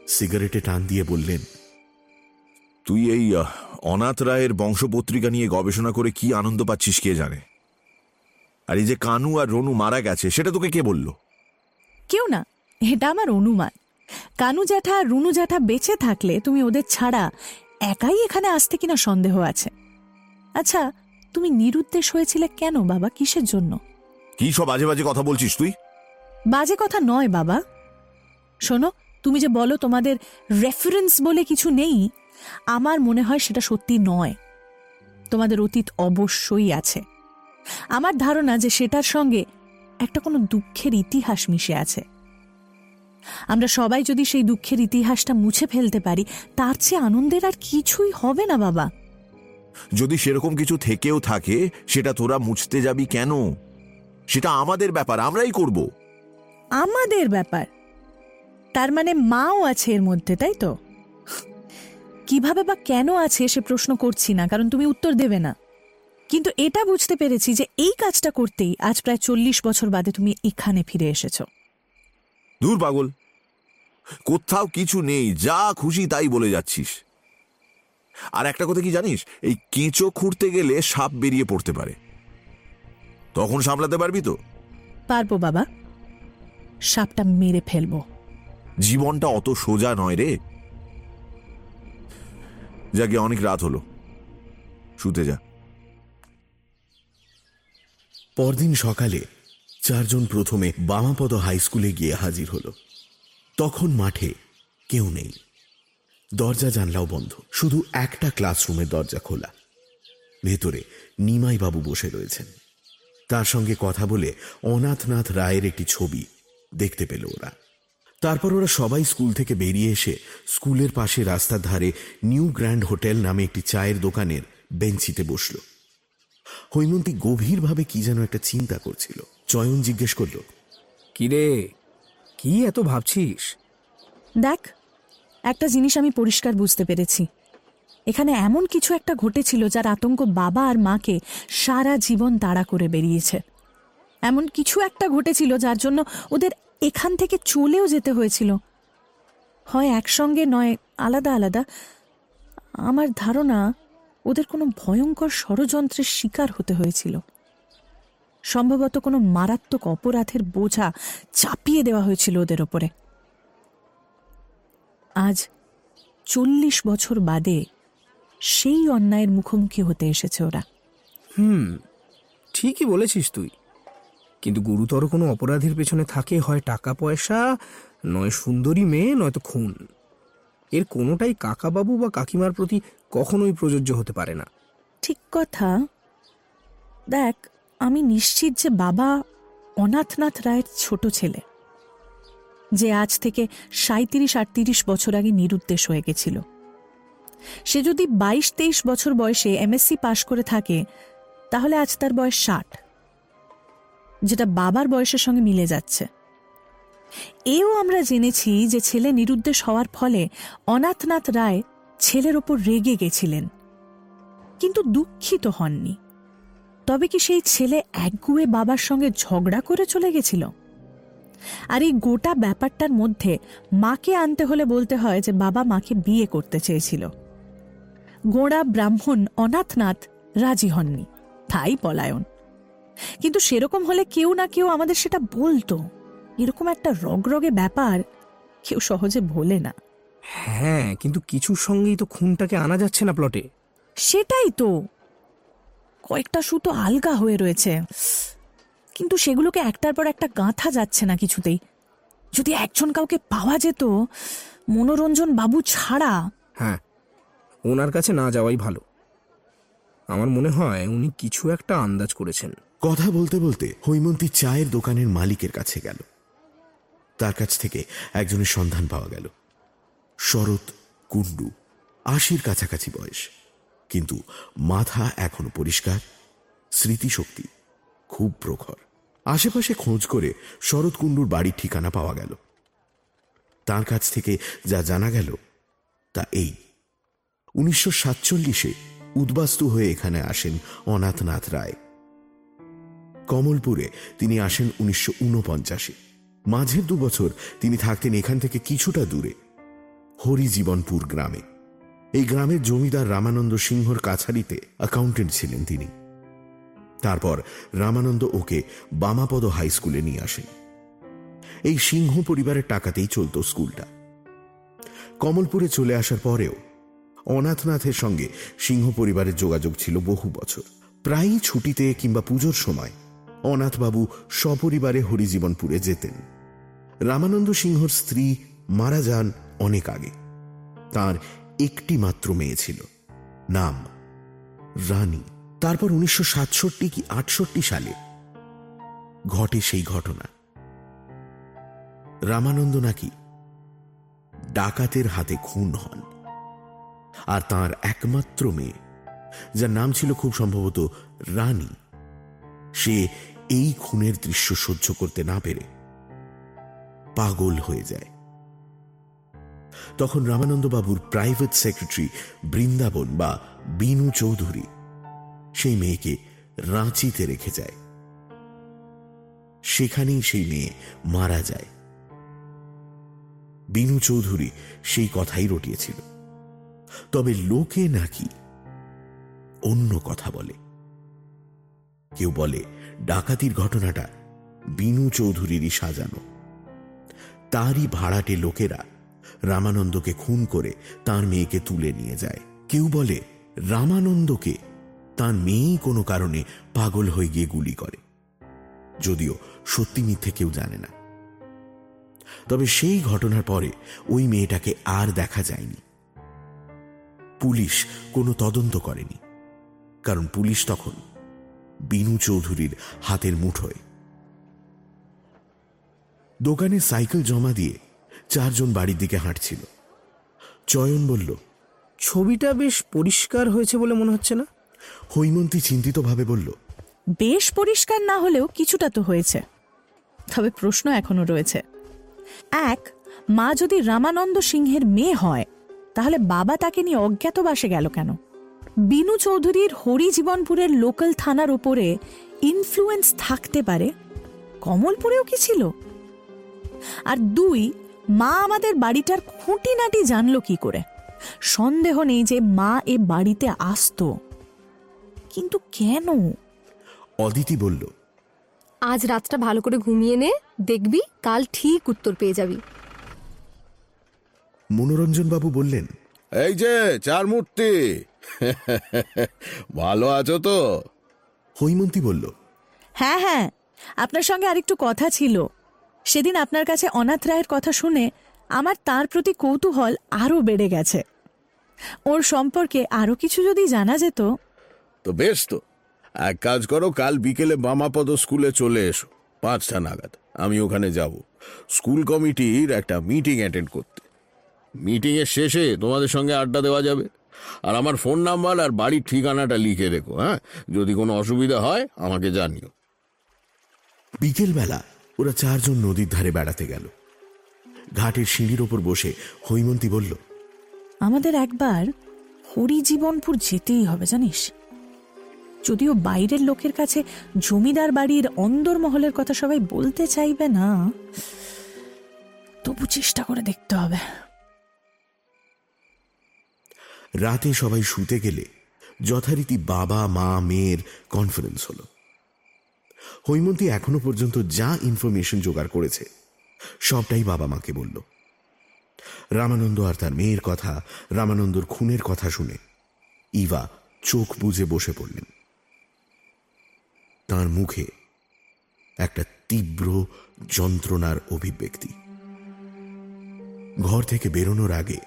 সিগারেটে টান দিয়ে বললেন তুই এই অনাথ রায়ের বংশপত্রিকা নিয়ে গবেষণা করে কি আনন্দ পাচ্ছিস কে জানে? আর এই যে কানু আর রনু মারা গেছে সেটা তোকে কে বলল? কেউ না এটা আমার অনুমান। কানু জ্যাঠা রুনু জ্যাঠা বেঁচে থাকলে তুমি ওদের ছাড়া একাই এখানে আসতে কিনা সন্দেহ আছে। আচ্ছা তুমি নিরুদ্দেশ হয়েছিলে কেন বাবা? কিসের জন্য? কি সব বাজে বাজে কথা বলছিস তুই? বাজে কথা নয় বাবা। শোনো তুমি যে বলো তোমাদের রেফারেন্স বলে কিছু নেই আমার মনে হয় সেটা সত্যি নয়। তোমাদের অতীত অবশ্যই আছে। আমার ধারণা যে সেটার সঙ্গে একটা কোনো দুঃখের ইতিহাস মিশে আছে। আমরা সবাই যদি সেই দুঃখের ইতিহাসটা মুছে ফেলতে পারি তার চেয়ে আনন্দের আর কিছুই হবে না বাবা। যদি সেরকম কিছু থেকেও থাকে সেটা তোরা মুছতে যাবি কেন? সেটা আমাদের ব্যাপার আমরাই করব। আমাদের ব্যাপার? তার মানে মাও আছে এর মধ্যে তাই তো? কীভাবে বা কেন আছে সে প্রশ্ন করছি না কারণ তুমি উত্তর দেবে না। কিন্তু এটা বুঝতে পেরেছি যে এই কাজটা করতেই আজ প্রায় চল্লিশ বছর বাদে তুমি এখানে ফিরে এসেছ। দূর পাগল। কোথাও কিছু নেই যা খুশি তাই বলে যাচ্ছিস। আর একটা কথা কি জানিস? এই কেঁচো খুঁড়তে গেলে সাপ বেরিয়ে পড়তে পারে। তখন সামলাতে পারবি তো? পারব বাবা। সাপটা মেরে ফেলব। জীবনটা অত সোজা নয় রে। যাকে অনেক রাত হলো। শুতে যা। পরদিন সকালে চারজন প্রথমে বামাপদ হাই স্কুলে গিয়ে হাজির হলো। তখন মাঠে কেউ নেই। দরজা জানলাও বন্ধ। শুধু একটা ক্লাসরুমের দরজা খোলা। ভেতরে নিমাই বাবু বসে রয়েছেন। তার সঙ্গে কথা বলে অনাথনাথ রায়ের একটি ছবি দেখতে পেল ওরা। তারপর ওরা সবাই স্কুল থেকে বেরিয়ে এসে স্কুলের পাশে রাস্তার ধারে নিউ গ্র্যান্ড হোটেল নামে একটি চায়ের দোকানের বেঞ্চিতে বসল। হৈমন্তী গভীরভাবে কি যেন একটা চিন্তা করছিল। চয়ন জিজ্ঞেস করল, কিরে? কি এত ভাবছিস? দেখ, একটা জিনিস আমি পরিষ্কার বুঝতে পেরেছি। এখানে এমন কিছু একটা ঘটেছিল যার আতঙ্ক বাবা আর মাকে সারা জীবন তাড়া করে বেরিয়েছে। এমন কিছু একটা ঘটেছিল যার জন্য ওদের এখান থেকে চলেও যেতে হয়েছিল। হয় একসঙ্গে নয়, আলাদা আলাদা। আমার ধারণা, ওদের কোনো ভয়ঙ্কর ষড়যন্ত্রের শিকার হতে হয়েছিল। সম্ভবত কোনো মারাত্মক অপরাধের বোঝা চাপিয়ে দেওয়া হয়েছিল ওদের ওপরে। আজ চল্লিশ বছর বাদে সেই অন্যায়ের মুখোমুখি হতে এসেছে ওরা। হুম ঠিকই বলেছিস তুই। কিন্তু গুরুতর কোনো অপরাধের পেছনে থাকে হয় টাকা পয়সা নয় সুন্দরী মেয়ে নয়তো খুন। এর কোনোটাই কাকাবাবু বা কাকিমার প্রতি কখনোই প্রযোজ্য হতে পারে না। ঠিক কথা। দেখ আমি নিশ্চিত যে বাবা অনাথনাথ রায়ের ছোট ছেলে। যে আজ থেকে সাঁত্রিশ আটত্রিশ বছর আগে নিরুদ্দেশ হয়ে গেছিল। সে যদি বাইশ তেইশ বছর বয়সে এমএসসি পাশ করে থাকে, তাহলে আজ তার বয়স ষাট। যেটা বাবার বয়সের সঙ্গে মিলে যাচ্ছে। এও আমরা জেনেছি যে ছেলে নিরুদ্দেশ হওয়ার ফলে অনাথনাথ রায় ছেলের ওপর রেগে গেছিলেন। কিন্তু দুঃখিত হননি। তবে কি সেই ছেলে একগুয়ে বাবার সঙ্গে ঝগড়া করে চলে গেছিল? আর এই গোটা ব্যাপারটার মধ্যে মাকে আনতে হলে বলতে হয় যে বাবা মাকে বিয়ে করতে চেয়েছিল। গোড়া ব্রাহ্মণ অনাথনাথ রাজি হননি। তাই পলায়ন। কিন্তু সেরকম হলে কেউ না কেউ আমাদের সেটা বলতো। এরকম একটা রগরগে ব্যাপার কেউ সহজে ভোলে না। হ্যাঁ কিন্তু কিছুর সঙ্গেই তো খুনটাকে আনা যাচ্ছে না প্লটে সেটাই তো। কয়েকটা সুতো আলগা হয়ে রয়েছে। কিন্তু সেগুলোকে একটার পর একটা গাঁথা যাচ্ছে না কিছুতেই। যদি একজন কাউকে পাওয়া যেত মনোরঞ্জন বাবু ছাড়া। হ্যাঁ ওনার কাছে না যাওয়াই ভালো। আমার মনে হয় উনি কিছু একটা আন্দাজ করেছেন। কথা বলতে বলতে হৈমন্তী চায়ের দোকানের মালিকের কাছে গেল। তার কাছ থেকে একজনের সন্ধান পাওয়া গেল। শরৎ কুণ্ডু আশির কাছাকাছি বয়স। কিন্তু মাথা এখনও পরিষ্কার, স্মৃতিশক্তি খুব প্রখর। আশেপাশে খোঁজ করে শরৎ কুণ্ডুর বাড়ির ঠিকানা পাওয়া গেল। তার কাছ থেকে যা জানা গেল, তা এই। উনিশশো সাতচল্লিশে উদ্বাস্তু হয়ে এখানে আসেন অনাথনাথ রায়। কমলপুরে তিনি আসেন উনিশশো উনপঞ্চাশে মাঝের দু বছর তিনি থাকতেন এখান থেকে কিছুটা দূরে, হরিজীবনপুর গ্রামে। এই গ্রামের জমিদার রামানন্দ সিংহর কাছারিতে অ্যাকাউন্টেন্ট ছিলেন তিনি। তারপর রামানন্দ ওকে বামাপদ হাই স্কুলে নিয়ে আসেন। এই সিংহ পরিবারের টাকাতেই চলত স্কুলটা। কমলপুরে চলে আসার পরেও অনাথনাথের সঙ্গে সিংহ পরিবারের যোগাযোগ ছিল বহু বছর। প্রায়ই ছুটিতে কিংবা পুজোর সময় অনাথবাবু সপরিবারে হরিজীবনপুরে যেতেন। রামানন্দ সিংহর স্ত্রী মারা যান অনেক আগে। তার একটি মাত্র মেয়ে ছিল। নাম রানী। তারপর উনিশশো সাতষট্টি কি আটষট্টি সালে ঘটে সেই ঘটনা। রামানন্দ নাকি ডাকাতের হাতে খুন হন। আর তার একমাত্র মেয়ে, যার নাম ছিল খুব সম্ভবত রানী, সে এই খুনের দৃশ্য সহ্য করতে না পেরে পাগল হয়ে যায়। তখন রামানন্দবাবুর প্রাইভেট সেক্রেটারি বৃন্দাবন বা বিনু চৌধুরী। সেই মেয়েকে রাঁচিতে রেখে যায়। সেখানেই সেই মেয়ে মারা যায়। বিনু চৌধুরী সেই কথাই রটিয়েছিল। তবে লোকে নাকি অন্য কথা বলে। কেউ বলে, ডাকাতির ঘটনাটা বিনু চৌধুরীরই সাজানো। তারই ভাড়াটে লোকেরা রামানন্দকে খুন করে তার মেয়েকে তুলে নিয়ে যায়। কেউ বলে, রামানন্দকে? তার মেয়েই কোনো কারণে পাগল হয়ে গিয়ে গুলি করে। যদিও সত্যি মিথ্যে কেউ জানে না। তবে সেই ঘটনার পরে ওই মেয়েটাকে আর দেখা যায়নি। পুলিশ কোনো তদন্ত করেনি। কারণ পুলিশ তখন বিনু চৌধুরীর হাতের মুঠোয়। দোকানে সাইকেল জমা দিয়ে চারজন বাড়ির দিকে হাঁটছিল। চয়ন বলল ছবিটা বেশ পরিষ্কার হয়েছে বলে মনে হচ্ছে না? হৈমন্তী চিন্তিতভাবে বলল বেশ পরিষ্কার না হলেও কিছুটা তো হয়েছে। তবে প্রশ্ন এখনও রয়েছে। এক মা যদি রামানন্দ সিংহের মেয়ে হয় তাহলে বাবা তাকে নিয়ে অজ্ঞাতবাসে গেল কেন? বিনু চৌধুরীর হরিজীবনপুরের লোকাল থানার ওপরে ইনফ্লুয়েন্স থাকতে পারে? কমলপুরেও কি ছিল? আর দুই মা আমাদের বাড়িটার খুঁটিনাটি জানলো কি করে। সন্দেহ নেই যে মা এ বাড়িতে আসতো। কিন্তু কেন? অদিতি বলল আজ রাতটা ভালো করে ঘুমিয়ে নে দেখবি কাল ঠিক উত্তর পেয়ে যাবি। মনোরঞ্জন বাবু বললেন এই যে চার মূর্তি। ভালো আছো তো? হৈমন্তী বলল হ্যাঁ হ্যাঁ আপনার সঙ্গে আরেকটু কথা ছিল। সেদিন আপনার কাছে অনাথ রায়ের কথা শুনে আমার তার প্রতি কৌতূহল আরও বেড়ে গেছে। ওর সম্পর্কে আরও কিছু যদি জানা যেত। তো বেশ তো। এক কাজ করো কাল বিকেলে বামাপদ স্কুলে চলে এসো। পাঁচটা নাগাদ আমি ওখানে যাব। স্কুল কমিটির একটা মিটিং অ্যাটেন্ড করতে। মিটিংয়ের শেষে তোমাদের সঙ্গে আড্ডা দেওয়া যাবে। আর আমার ফোন নাম্বার আর বাড়ির ঠিকানাটা লিখে রেখো হ্যাঁ? যদি কোনো অসুবিধা হয় আমাকে জানিও। বিকেলবেলা ওরা চারজন নদীর ধারে বেড়াতে গেল। ঘাটের সিঁড়ির ওপর বসে হৈমন্তী বলল আমাদের একবার হরিজীবনপুর যেতেই হবে জানিস? যদিও বাইরের লোকের কাছে জমিদার বাড়ির অন্দরমহলের কথা সবাই বলতে চাইবে না তবু চেষ্টা করে দেখতে হবে। রাতে সবাই শুতে গেলে যথারীতি বাবা মা মেয়ের কনফারেন্স হলো। হৈমন্তী এখনও পর্যন্ত যা ইনফরমেশন জোগাড় করেছে, সবটাই বাবা মাকে বলল। রামানন্দ আর তার মেয়ের কথা, রামানন্দর খুনের কথা শুনে ইভা চোখ বুঝে বসে পড়লেন। তার মুখে একটা তীব্র যন্ত্রণার অভিব্যক্তি। ঘর থেকে বেরোনোর আগে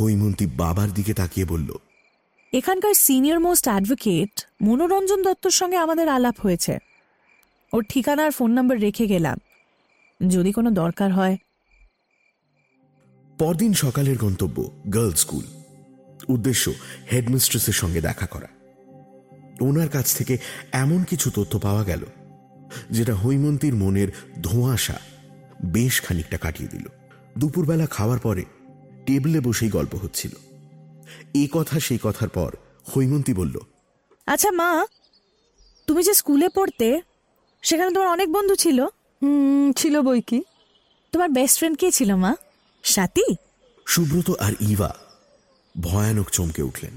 হৈমন্তী বাবার দিকে তাকিয়ে বলল, এখানকার সিনিয়র মোস্ট অ্যাডভোকেট মনোরঞ্জন দত্তর সঙ্গে আমাদের আলাপ হয়েছে। ওর ঠিকানা আর ফোন নাম্বার রেখে গেলাম। যদি কোনো দরকার হয়। পরদিন সকালের গন্তব্য গার্লস স্কুল উদ্দেশ্য হেডমিস্ট্রেসের সঙ্গে দেখা করা। ওনার কাছ থেকে এমন কিছু তথ্য পাওয়া গেল যেটা হৈমন্তীর মনের ধোঁয়াশা বেশ খানিকটা কাটিয়ে দিল। দুপুরবেলা খাওয়ার পরে টেবিলে বসেই গল্প হচ্ছিল। এই কথা সেই কথার পর হৈমন্তী বলল আচ্ছা মা তুমি যে স্কুলে পড়তে সেখানে তোমার অনেক বন্ধু ছিল? হুম ছিল বই কি? তোমার বেস্ট ফ্রেন্ড কে ছিল মা? সাথী? সুব্রত আর ইভা ভয়ানক চমকে উঠলেন।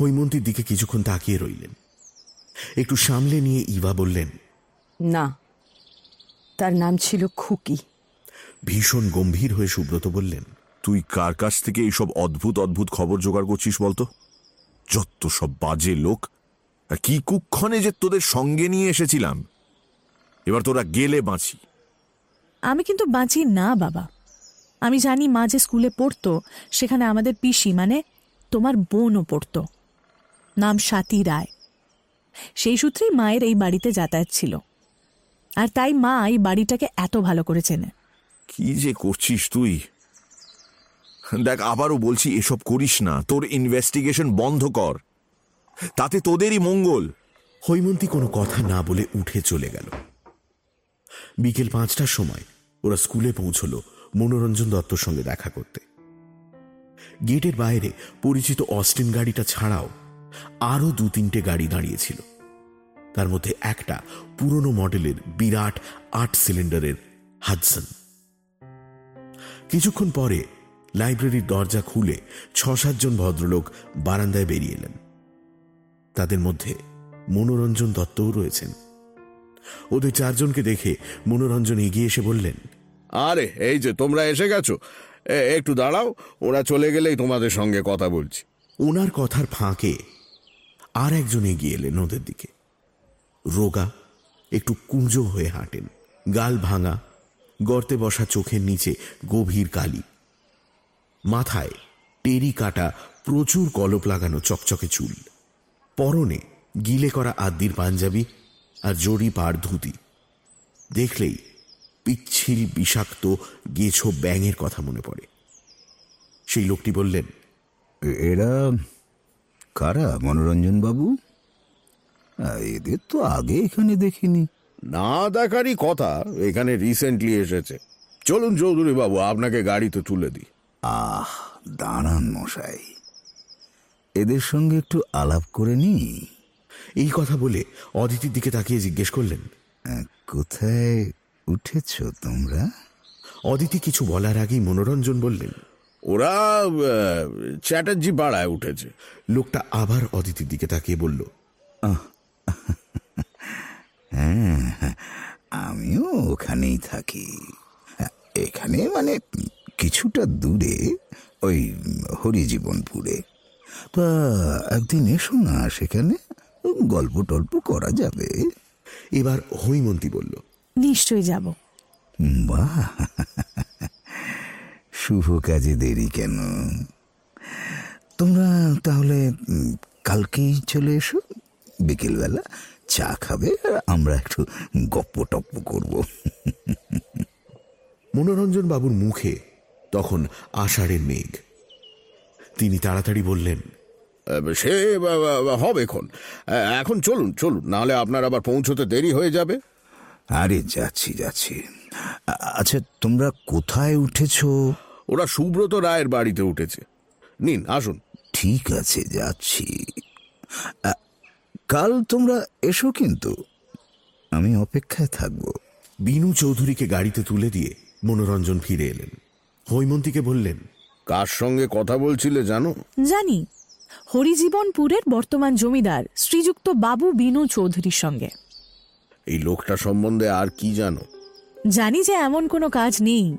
হৈমন্তীর দিকে কিছুক্ষণ তাকিয়ে রইলেন। একটু সামলে নিয়ে ইভা বললেন না তার নাম ছিল খুকি। ভীষণ গম্ভীর হয়ে সুব্রত বললেন তুই কার কাছ থেকে এইসব অদ্ভুত অদ্ভুত খবর জোগাড় করছিস বলতো? যত সব বাজে লোক কি কুক্ষণে যে তোদের সঙ্গে নিয়ে এসেছিলাম। এবার তোরা গেলে বাঁচি। আমি কিন্তু বাঁচি না বাবা। আমি জানি মা যে স্কুলে পড়তো সেখানে আমাদের পিসি মানে তোমার বোনও পড়তো। নাম স্বাতী রায়। সেই সূত্রেই মায়ের এই বাড়িতে যাতায়াত ছিল। আর তাই মা এই বাড়িটাকে এত ভালো করে চেনে। কি যে করছিস তুই? দেখ আবারও বলছি এসব করিস না। তোর ইনভেস্টিগেশন বন্ধ কর। তাতে তোদেরই মঙ্গল। হৈমন্তী কোনো কথা না বলে উঠে চলে গেল। বিকেল পাঁচটার সময় ওরা স্কুলে পৌঁছল মনোরঞ্জন দত্তর সঙ্গে দেখা করতে। গেটের বাইরে পরিচিত অস্টিন গাড়িটা ছাড়াও আরও দু তিনটে গাড়ি দাঁড়িয়েছিল। তার মধ্যে একটা পুরনো মডেলের বিরাট আট সিলিন্ডারের হাডসন কিছুক্ষণ পরে লাইব্রেরির দরজা খুলে ছ সাতজন ভদ্রলোক বারান্দায় বেরিয়ে এলেন। তাদের মধ্যে মনোরঞ্জন দত্তও রয়েছেন। ওদের চারজনকে দেখে মনোরঞ্জন এগিয়ে এসে বললেন আরে এই যে তোমরা এসে গেছো। একটু দাঁড়াও ওরা চলে গেলেই তোমাদের সঙ্গে কথা বলছি। ওনার কথার ফাঁকে আর একজন এগিয়ে এলেন ওদের দিকে। রোগা একটু কুঁজো হয়ে হাঁটেন গাল ভাঙা গর্তে বসা চোখের নিচে গভীর কালি। মাথায় টেরি কাটা প্রচুর কলপ লাগানো চকচকে চুল। পরনে গিলে করা আদ্যির পাঞ্জাবি আর জড়ি পাড় ধুতি। দেখলেই পিচ্ছিল বিষাক্ত গেছো ব্যাঙের কথা মনে পড়ে। সেই লোকটি বললেন এরা কারা মনোরঞ্জন বাবু? এদের তো আগে এখানে দেখিনি। না দেখারই কথা এখানে রিসেন্টলি এসেছে। চলুন চৌধুরী বাবু আপনাকে গাড়িতে তুলে দিই। আহ দাঁড়ান মশাই। এদের সঙ্গে একটু আলাপ করে নি এই কথা বলে অদিতির দিকে তাকিয়ে জিজ্ঞেস করলেন কোথায় উঠেছ তোমরা? অদিতি কিছু বলার আগেই মনোরঞ্জন বললেন ওরা চ্যাটার্জি পাড়ায় উঠেছে। লোকটা আবার অদিতির দিকে তাকিয়ে বলল হ্যাঁ আমিও ওখানেই থাকি। এখানে মানে কিছুটা দূরে ওই হরিজীবনপুরে। তা একদিন এসো না সেখানে গল্প টল্প করা যাবে। এবার হৈমন্তী বলল নিশ্চয়ই যাব। বাহ শুভ কাজে দেরি কেন? তোমরা তাহলে কালকেই চলে এসো বিকেলবেলা চা খাবে আর আমরা একটু গপ্প টপ্প করব। মনোরঞ্জন বাবুর মুখে তখন আষাঢ়ের মেঘ। তিনি তাড়াতাড়ি বললেন সে হবে এখন। এখন চলুন চলুন নাহলে আপনার আবার পৌঁছতে দেরি হয়ে যাবে। আরে যাচ্ছি যাচ্ছি। আচ্ছা তোমরা কোথায় উঠেছো? ওরা সুব্রত রায়ের বাড়িতে উঠেছে। নিন আসুন। ঠিক আছে যাচ্ছি। কাল তোমরা এসো কিন্তু। আমি অপেক্ষায় থাকব। বিনু চৌধুরীকে গাড়িতে তুলে দিয়ে মনোরঞ্জন ফিরে এলেন। হৈমন্তীকে বললেন কার সঙ্গে কথা বলছিলে জানো? জানি। হরিজীবনপুরের বর্তমান জমিদার শ্রীযুক্ত বাবু বিনু চৌধুরীর সঙ্গে। এই লোকটা সম্বন্ধে আর কি জানো? জানি যে এমন কোনো কাজ নেই।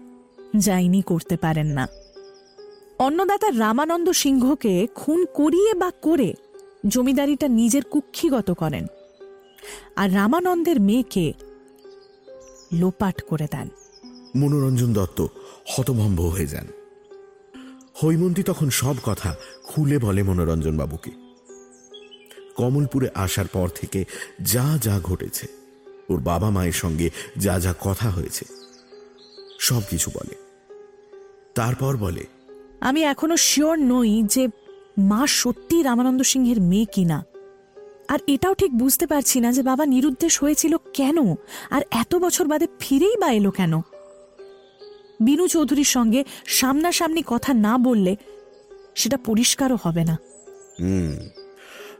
যা ইনি করতে পারেন না। অন্নদাতা রামানন্দ সিংহকে খুন করিয়ে বা করে জমিদারিটা নিজের কুক্ষিগত করেন। আর রামানন্দের মেয়েকে লোপাট করে দেন। মনোরঞ্জন দত্ত হতভম্ব হয়ে যান। হৈমন্তী তখন সব কথা খুলে বলে মনোরঞ্জন বাবুকে কমলপুরে আসার পর থেকে যা যা ঘটেছে, ওর বাবা মায়ের সঙ্গে যা যা কথা হয়েছে, সব কিছু বলে। তারপর বলে, আমি এখনও শিওর নই যে মা সত্যি রামানন্দ সিংহের মেয়ে কিনা। আর এটাও ঠিক বুঝতে পারছি না যে বাবা নিরুদ্দেশ হয়েছিল কেন, আর এত বছর বাদে ফিরেই বা এলো কেন। বিনু চৌধুরীর সঙ্গে সামনাসামনি কথা না বললে সেটা পরিষ্কারও হবে না। হুম।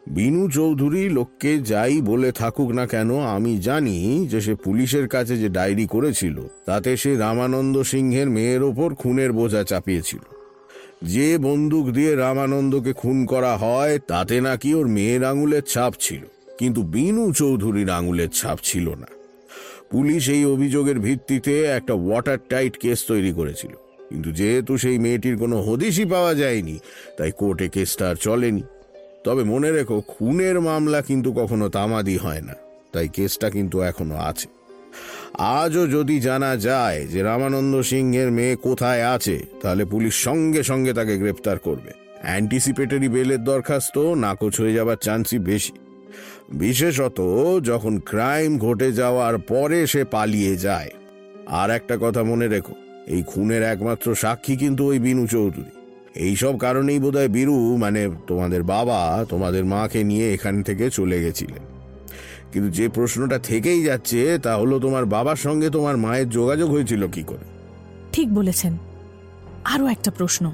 বিনু চৌধুরী লোককে যাই বলে থাকুক না কেন, আমি জানি যে সে পুলিশের কাছে যে ডায়েরি করেছিল, তাতে সে রামানন্দ সিংহের মেয়ের ওপর খুনের বোঝা চাপিয়েছিল। যে বন্দুক দিয়ে রামানন্দকে খুন করা হয়, তাতে নাকি ওর মেয়ের আঙুলের ছাপ ছিল। কিন্তু বিনু চৌধুরীর আঙুলের ছাপ ছিল না। পুলিশ এই অভিযোগের ভিত্তিতে একটা ওয়াটার টাইট কেস তৈরি করেছিল। কিন্তু যেহেতু সেই মেয়েটির কোনো হদিশই পাওয়া যায়নি, তাই কোর্টে কেসটা আর চলেনি। তবে মনে রেখো, খুনের মামলা কিন্তু কখনো তামাদি হয় না, তাই কেসটা কিন্তু এখনও আছে। আজও যদি জানা যায় যে রামানন্দ সিংহের মেয়ে কোথায় আছে, তাহলে পুলিশ সঙ্গে সঙ্গে তাকে গ্রেপ্তার করবে। অ্যান্টিসিপেটরি বেলের দরখাস্ত নাকচ হয়ে যাবার চান্সই বেশি। বিশেষত যখন ক্রাইম ঘটে যাওয়ার পরে সে পালিয়ে যায়। আর একটা কথা মনে রেখো এই খুনের একমাত্র সাক্ষী কিন্তু ওই বিনু চৌধুরী। এইসব কারণেই বোধহয় বীরু মানে তোমাদের বাবা তোমাদের মাকে নিয়ে এখান থেকে চলে গেছিলেন। কিন্তু যে প্রশ্নটা থেকেই যাচ্ছে তা হলো তোমার বাবার সঙ্গে তোমার মায়ের যোগাযোগ হয়েছিল কি করে? ঠিক বলেছেন। আরও একটা প্রশ্ন।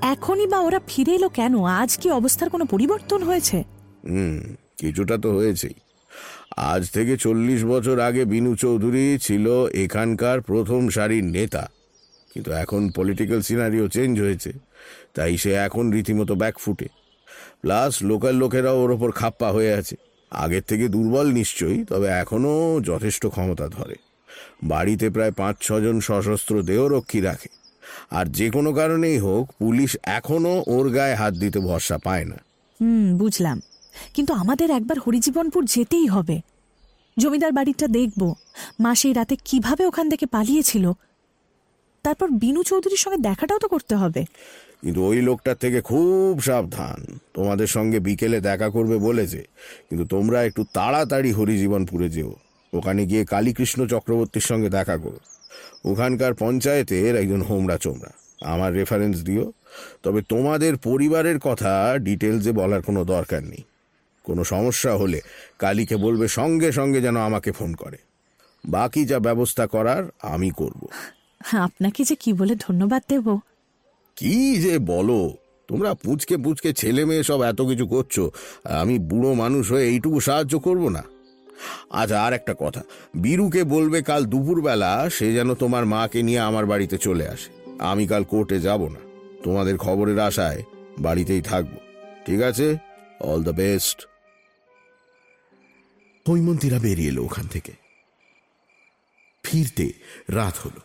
এখনই বা ওরা ফিরে এলো কেন? আজ কি অবস্থার কোনো পরিবর্তন হয়েছে? হুম। কিছুটা তো হয়েছেই। আজ থেকে চল্লিশ বছর আগে বিনু চৌধুরী ছিল এখানকার প্রথম সারির নেতা। কিন্তু এখন পলিটিক্যাল সিনারিও চেঞ্জ হয়েছে, তাই সে এখন রীতিমতো ব্যাকফুটে প্লাস লোকাল লোকেরাও ওর ওপর খাপ্পা হয়ে আছে। আগের থেকে দুর্বল নিশ্চয়ই, তবে এখনও যথেষ্ট ক্ষমতা ধরে। বাড়িতে প্রায় পাঁচ ছজন সশস্ত্র দেহরক্ষী রাখে। আর যে কোনো কারণেই হোক, পুলিশ এখনও ওর গায়ে হাত দিতে ভরসা পায় না। হুম, বুঝলাম। কিন্তু আমাদের একবার হরিজীবনপুর যেতেই হবে। জমিদার বাড়িটা দেখব। মা সেই রাতে কীভাবে ওখান থেকে পালিয়েছিল। তারপর বিনু চৌধুরীর সঙ্গে দেখাটাও তো করতে হবে। কিন্তু ওই লোকটার থেকে খুব সাবধান। তোমাদের সঙ্গে বিকেলে দেখা করবে বলেছে। কিন্তু তোমরা একটু তাড়াতাড়ি হরিজীবনপুরে যেও। ওখানে গিয়ে কালীকৃষ্ণ চক্রবর্তীর সঙ্গে দেখা করো। ওখানকার পঞ্চায়েতের একজন হোমরা চোমরা আমার রেফারেন্স দিও। তবে তোমাদের পরিবারের কথা ডিটেলসে বলার কোনো দরকার নেই। কোনো সমস্যা হলে কালীকে বলবে সঙ্গে সঙ্গে যেন আমাকে ফোন করে। বাকি যা ব্যবস্থা করার আমি করব। আপনাকে যে কি বলে ধন্যবাদ দেব? কি যে বলো? তোমরা পুচকে পুচকে ছেলে মেয়ে সব এত কিছু করছ আমি বুড়ো মানুষ হয়ে এইটুকু সাহায্য করব না? আচ্ছা আর একটা কথা। বীরুকে বলবে কাল দুপুরবেলা সে যেন তোমার মাকে নিয়ে আমার বাড়িতে চলে আসে। আমি কাল কোর্টে যাব না। তোমাদের খবরের আশায় বাড়িতেই থাকব। ঠিক আছে? অল দ্য বেস্ট হৈমন্তীরা বেরিয়ে এলো ওখান থেকে। ফিরতে রাত হল।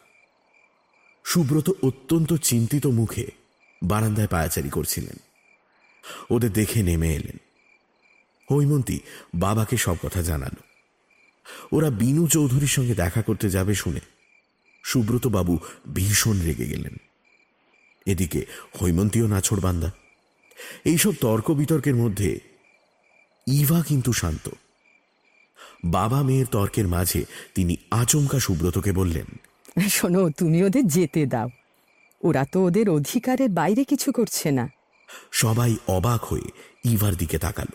সুব্রত অত্যন্ত চিন্তিত মুখে বারান্দায় পায়াচারি করছিলেন। ওদের দেখে নেমে এলেন। হৈমন্তী বাবাকে সব কথা জানালো। ওরা বিনু চৌধুরীর সঙ্গে দেখা করতে যাবে শুনে সুব্রত বাবু ভীষণ রেগে গেলেন। এদিকে হৈমন্তীও নাছড় বান্দা এইসব তর্ক বিতর্কের মধ্যে ইভা কিন্তু শান্ত। বাবা মেয়ের তর্কের মাঝে তিনি আচমকা সুব্রতকে বললেন শোনো তুমি ওদের যেতে দাও। ওরা তো ওদের অধিকারের বাইরে কিছু করছে না। সবাই অবাক হয়ে ইভার দিকে তাকাল।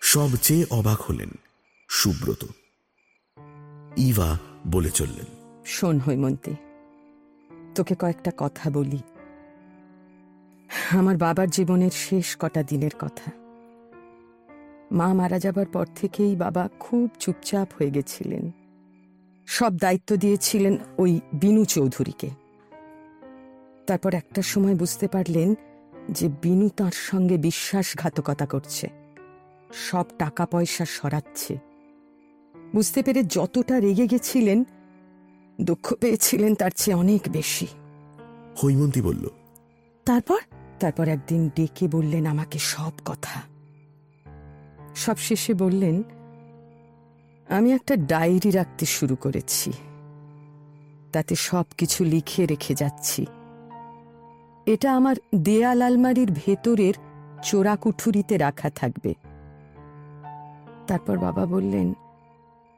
সবচেয়ে অবাক হলেন সুব্রত। ইভা বলে চললেন শোন হৈমন্তী তোকে কয়েকটা কথা বলি। আমার বাবার জীবনের শেষ কটা দিনের কথা। মা মারা যাবার পর থেকেই বাবা খুব চুপচাপ হয়ে গেছিলেন। সব দায়িত্ব দিয়েছিলেন ওই বিনু চৌধুরীকে। তারপর একটা সময় বুঝতে পারলেন যে বিনু তার সঙ্গে বিশ্বাসঘাতকতা করছে। সব টাকা পয়সা সরাচ্ছে। বুঝতে পেরে যতটা রেগে গেছিলেন দুঃখ পেয়েছিলেন তার চেয়ে অনেক বেশি। হৈমন্তী বলল তারপর? তারপর একদিন ডেকে বললেন আমাকে সব কথা। সব শেষে বললেন, আমি একটা ডায়েরি রাখতে শুরু করেছি। তাতে সব কিছু লিখে রেখে যাচ্ছি। এটা আমার দেয়াল আলমারির ভেতরের চোরা কুঠুরিতে রাখা থাকবে। তারপর বাবা বললেন,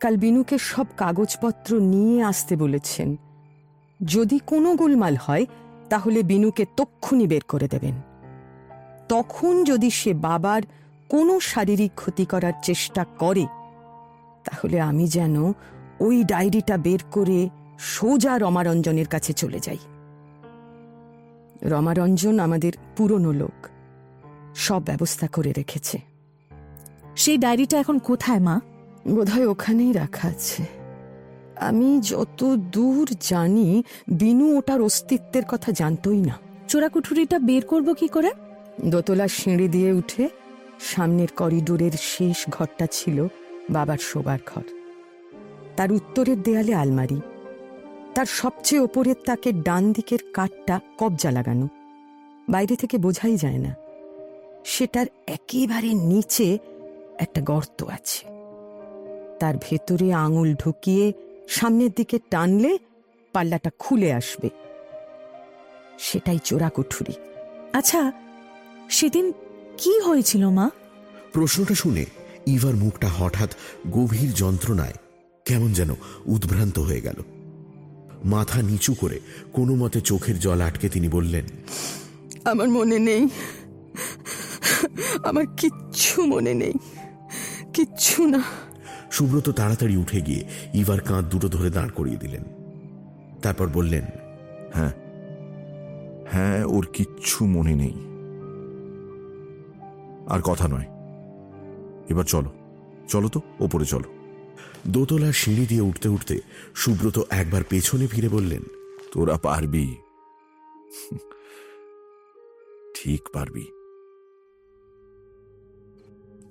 কাল বিনুকে সব কাগজপত্র নিয়ে আসতে বলেছেন। যদি কোনো গোলমাল হয়, তাহলে বিনুকে তক্ষুনি বের করে দেবেন। তখন যদি সে বাবার কোনো শারীরিক ক্ষতি করার চেষ্টা করে তাহলে আমি যেন ওই ডায়েরিটা বের করে সোজা রমারঞ্জনের কাছে চলে যাই। রমারঞ্জন আমাদের পুরনো লোক সব ব্যবস্থা করে রেখেছে। সেই ডায়েরিটা এখন কোথায় মা? বোধহয় ওখানেই রাখা আছে। আমি যত দূর জানি বিনু ওটার অস্তিত্বের কথা জানতই না। চোরাকুঠুরিটা বের করব কি করে? দোতলা সিঁড়ি দিয়ে উঠে সামনের করিডোরের শেষ ঘরটা ছিল বাবার শোবার ঘর। তার উত্তরের দেয়ালে আলমারি। তার সবচেয়ে ওপরের তাকে ডান দিকের কাঠটা কবজা লাগানো। বাইরে থেকে বোঝাই যায় না। সেটার একেবারে নিচে একটা গর্ত আছে। তার ভেতরে আঙুল ঢুকিয়ে সামনের দিকে টানলে পাল্লাটা খুলে আসবে। সেটাই চোরাকুঠুরি। আচ্ছা সেদিন কি হয়েছিল মা? প্রশ্নটা শুনে ইভার মুখটা হঠাৎ গভীর যন্ত্রণায় কেমন যেন উদ্ভ্রান্ত হয়ে গেল। মাথা নিচু করে কোনো মতে চোখের জল আটকে তিনি বললেন আমার মনে নেই। আমার কিচ্ছু মনে নেই। কিচ্ছু না। সুব্রত তাড়াতাড়ি উঠে গিয়ে ইভার কাঁধ দুটো ধরে দাঁড় করিয়ে দিলেন। তারপর বললেন হ্যাঁ হ্যাঁ ওর কিচ্ছু মনে নেই। আর কথা নয়। এবার চলো চলো তো, ওপরে চলো। দোতলার সিঁড়ি দিয়ে উঠতে উঠতে সুব্রত একবার পেছনে ফিরে বললেন, তোরা পারবি? ঠিক পারবি।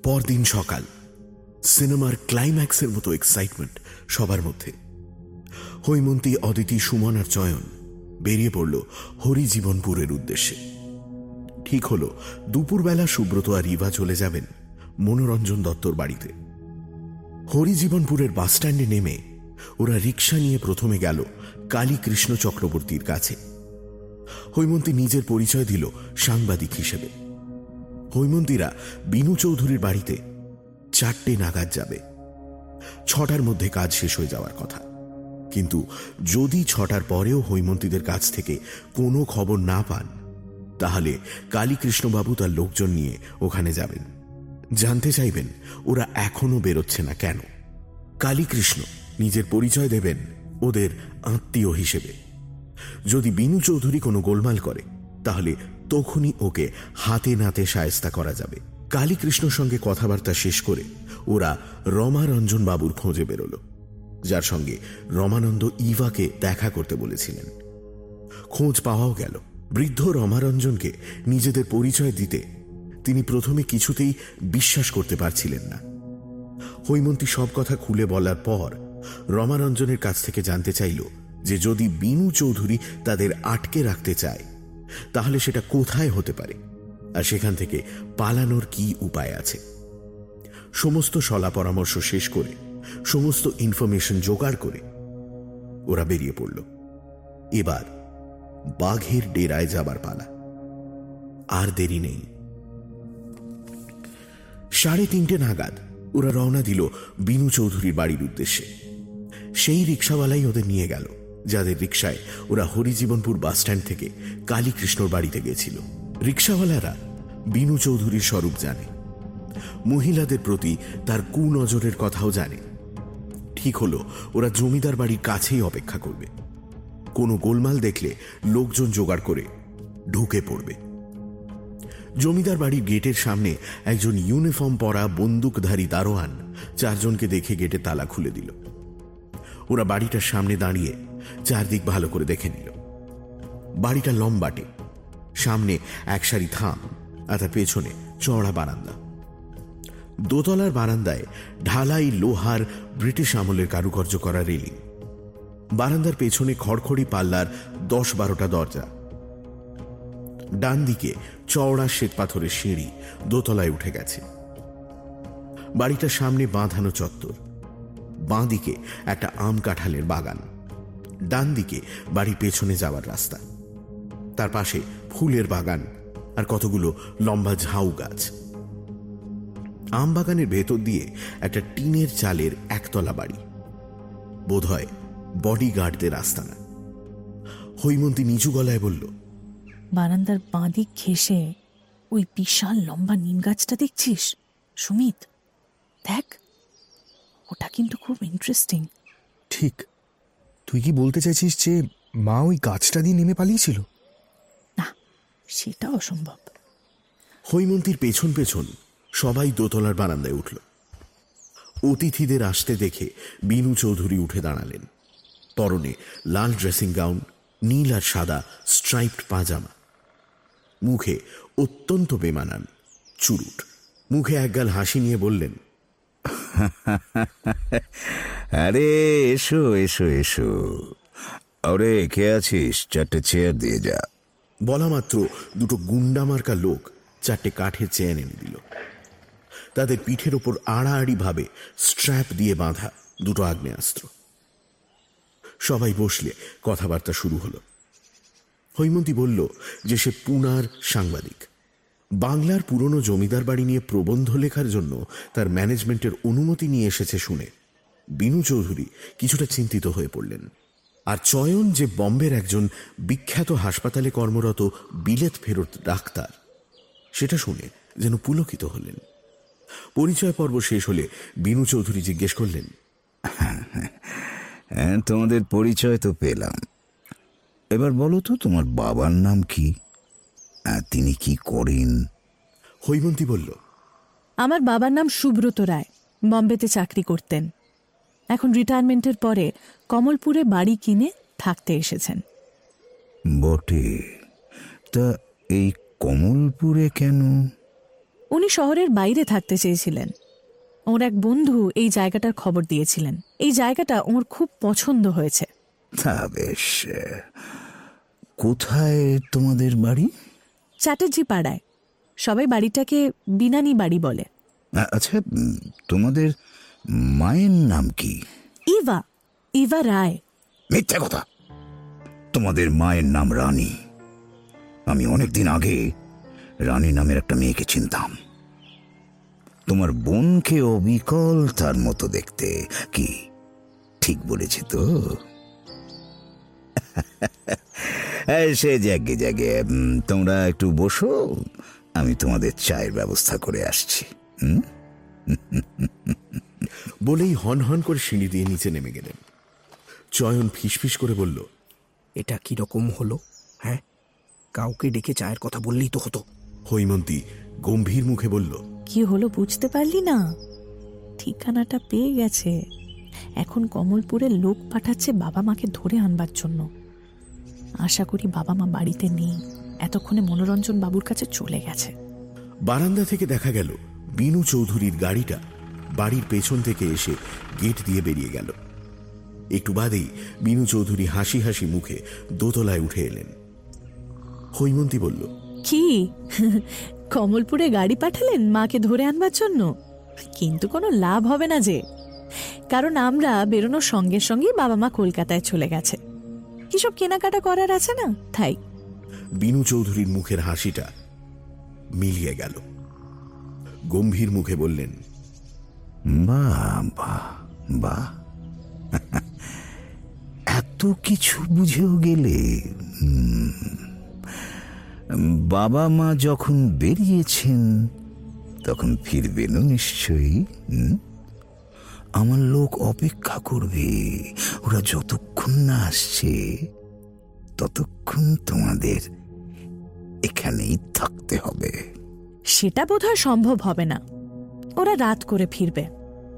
পরদিন সকাল, সিনেমার ক্লাইম্যাক্সের মতো এক্সাইটমেন্ট সবার মধ্যে। হৈমন্তী, অদিতি, সুমন আর চয়ন বেরিয়ে পড়ল হরিজীবনপুরের উদ্দেশ্যে। ঠিক হল। দুপুরবেলা সুব্রত আর রিভা চলে যাবেন মনোরঞ্জন দত্তর বাড়িতে। হরিজীবনপুরের বাসস্ট্যান্ডে নেমে ওরা রিক্সা নিয়ে প্রথমে গেল কালী কৃষ্ণ চক্রবর্তীর কাছে। হৈমন্তী নিজের পরিচয় দিল সাংবাদিক হিসেবে। হৈমন্তীরা বিনু চৌধুরীর বাড়িতে চারটে নাগাদ যাবে। ছটার মধ্যে কাজ শেষ হয়ে যাওয়ার কথা। কিন্তু যদি ছটার পরেও হৈমন্তীদের কাছ থেকে কোনো খবর না পান তাহলে কালীকৃষ্ণবাবু তার লোকজন নিয়ে ওখানে যাবেন। জানতে চাইবেন, ওরা এখনও বেরোচ্ছে না কেন? কালীকৃষ্ণ নিজের পরিচয় দেবেন ওদের আত্মীয় হিসেবে। যদি বিনু চৌধুরী কোনো গোলমাল করে, তাহলে তখনই ওকে হাতে নাতে সায়স্তা করা যাবে। কালীকৃষ্ণর সঙ্গে কথাবার্তা শেষ করে ওরা রমারঞ্জন বাবুর খোঁজে বেরোল, যার সঙ্গে রমানন্দ ইভাকে দেখা করতে বলেছিলেন। খোঁজ পাওয়াও গেল। বৃদ্ধ রমারঞ্জনকে নিজেদের পরিচয় দিতে তিনি প্রথমে কিছুতেই বিশ্বাস করতে পারছিলেন না। হৈমন্তী সব কথা খুলে বলার পর রমারঞ্জনের কাছ থেকে জানতে চাইল যে যদি বিনু চৌধুরী তাদের আটকে রাখতে চায়, তাহলে সেটা কোথায় হতে পারে আর সেখান থেকে পালানোর কি উপায় আছে? সমস্ত সলা পরামর্শ শেষ করে, সমস্ত ইনফরমেশন জোগাড় করে ওরা বেরিয়ে পড়ল। এবার বাঘের ডেরায় যাবার পালা। আর দেরি নেই। সাড়ে তিনটে নাগাদ ওরা রওনা দিল বিনু চৌধুরীর বাড়ির উদ্দেশ্যে। সেই রিক্সাওয়ালাই ওদের নিয়ে গেল, যাদের রিক্সায় ওরা হরিজীবনপুর বাসস্ট্যান্ড থেকে কালীকৃষ্ণর বাড়িতে গেছিল। রিক্সাওয়ালারা বিনু চৌধুরীর স্বরূপ জানে। মহিলাদের প্রতি তার কুনজরের কথাও জানে। ঠিক হলো, ওরা জমিদার বাড়ির কাছেই অপেক্ষা করবে। কোনো গোলমাল দেখলে লোকজন জোগাড় করে ঢুকে পড়বে। জমিদার বাড়ির গেটের সামনে একজন ইউনিফর্ম পরা বন্দুকধারী দারোয়ান চারজনকে দেখে গেটে তালা খুলে দিল। ওরা বাড়িটার সামনে দাঁড়িয়ে চারদিক ভালো করে দেখে নিল। বাড়িটা লম্বাটে, সামনে এক সারি থাম আর পেছনে চড়া বারান্দা। দোতলার বারান্দায় ঢালাই লোহার ব্রিটিশ আমলের কারুকার্য করা রেলিং। বারান্দার পেছনে খড়খড়ি পাল্লার দশ বারোটা দরজা। ডান দিকে চওড়া শ্বেতপাথরের সিঁড়ি দোতলায় উঠে গেছে। বাড়িটার সামনে বাঁধানো চত্বর। বাঁ দিকে একটা আম কাঁঠালের বাগান। ডান দিকে বাড়ির পেছনে যাওয়ার রাস্তা। তার পাশে ফুলের বাগান আর কতগুলো লম্বা ঝাউ গাছ। আম বাগানের ভেতর দিয়ে একটা টিনের চালের একতলা বাড়ি। বোধহয় বডিগার্ডদের আস্তানা। হৈমন্তী নিচু গলায় বলল বারান্দার বাঁদিক ঘেসে ওই বিশাল লম্বা নিম গাছটা দেখছিস সুমিত? দেখ ওটা কিন্তু খুব ইন্টারেস্টিং ঠিক। তুই কি বলতে চাইছিস যে মা ওই গাছটা দিয়ে নেমে পালিয়েছিল? না সেটা অসম্ভব। হৈমন্তীর পেছন পেছন সবাই দোতলার বারান্দায় উঠল। অতিথিদের আসতে দেখে বিনু চৌধুরী উঠে দাঁড়ালেন। পরনে লাল ড্রেসিং গাউন নীল আর সাদা স্ট্রাইপড পাজামা। মুখে অত্যন্ত বেমানান চুরুট। মুখে একগাল হাসি নিয়ে বললেন আরে এসো এসো এসো। আরে কে আছিস? চারটে চেয়ার দিয়ে যা। বলা মাত্র দুটো গুন্ডামার্কা লোক চারটে কাঠের চেয়ার এনে দিল। তাদের পিঠের ওপর আড়াআড়ি ভাবে স্ট্র্যাপ দিয়ে বাঁধা দুটো আগ্নেয়াস্ত্র। সবাই বসলে কথাবার্তা শুরু হলো। হৈমন্তী বলল যে সে পুনার সাংবাদিক। বাংলার পুরনো জমিদার বাড়ি নিয়ে প্রবন্ধ লেখার জন্য তার ম্যানেজমেন্টের অনুমতি নিয়ে এসেছে শুনে বিনু চৌধুরী কিছুটা চিন্তিত হয়ে পড়লেন। আর চয়ন যে বম্বের একজন বিখ্যাত হাসপাতালে কর্মরত বিলেত ফেরত ডাক্তার, সেটা শুনে যেন পুলকিত হলেন। পরিচয় পর্ব শেষ হলে বিনু চৌধুরী জিজ্ঞেস করলেন হ্যাঁ তোমাদের পরিচয় তো পেলাম। এবার বলো তো তোমার বাবার নাম কি? আর তিনি কি করেন? হৈমন্তী বলল আমার বাবার নাম সুব্রত রায় বম্বেতে চাকরি করতেন। এখন রিটায়ারমেন্টের পরে কমলপুরে বাড়ি কিনে থাকতে এসেছেন। বটে। তা এই কমলপুরে কেন? উনি শহরের বাইরে থাকতে চেয়েছিলেন। ওর এক বন্ধু এই জায়গাটার খবর দিয়েছিলেন। এই জায়গাটা ওর খুব পছন্দ হয়েছে। তা বেশ। কোথায় তোমাদের বাড়ি? চ্যাটার্জি পাড়ায়। সবাই বাড়িটাকে বিনানি বাড়ি বলে। আচ্ছা তোমাদের মায়ের নাম কি? ইভা। ইভা রায়। মিথ্যা কথা। তোমাদের মায়ের নাম রানী। আমি অনেকদিন আগে রানী নামের একটা মেয়েকে চিনতাম। তোমার বোনকে অবিকল তার মতো দেখতে কি ঠিক বলেছি তো? এই, সে জাগে জাগে তোমরা একটু বসো আমি তোমাদের চায়ের ব্যবস্থা করে আসছি বলেই হন হন করে সিঁড়ি দিয়ে নিচে নেমে গেলেন। চয়ন ফিসফিস করে বলল এটা কীরকম হলো হ্যাঁ? কাউকে ডেকে চায়ের কথা বললেই তো হতো। হৈমন্তী গম্ভীর মুখে বলল কি হলো বুঝতে পারলি না? ঠিকানাটা পেয়ে গেছে। এখন কমলপুরে লোক পাঠাচ্ছে বাবা মাকে ধরে আনবার জন্য। আশা করি বাবা মা বাড়িতে নেই। এতক্ষণে মনোরঞ্জন বাবুর কাছে চলে গেছে। বারান্দা থেকে দেখা গেল বিনু চৌধুরীর গাড়িটা। বাড়ির পেছন থেকে এসে গেট দিয়ে বেরিয়ে গেল। একটু বাদেই বিনু চৌধুরী হাসি হাসি মুখে দোতলায় উঠে এলেন। হৈমন্তী বলল কি? কমলপুরে গাড়ি পাঠালেন মাকে ধরে আনবার জন্য। কিন্তু কোনো লাভ হবে না যে। কারণ আমরা বেরোনোর সঙ্গে সঙ্গেই বাবা মা কলকাতায় চলে গেছে। কিসব কেনাকাটা করার আছে না, তাই। বিনু চৌধুরীর মুখের হাসিটা মিলিয়ে গেল। গম্ভীর মুখে বললেন বাহ এত কিছু বুঝেও গেলে। বাবা মা যখন বেরিয়েছেন তখন ফিরবেনও নিশ্চয়ই আমার লোক অপেক্ষা করবে ওরা যতক্ষণ না আসছে ততক্ষণ তোমাদের এখানেই থাকতে হবে। সেটা বোধহয় সম্ভব হবে না। ওরা রাত করে ফিরবে।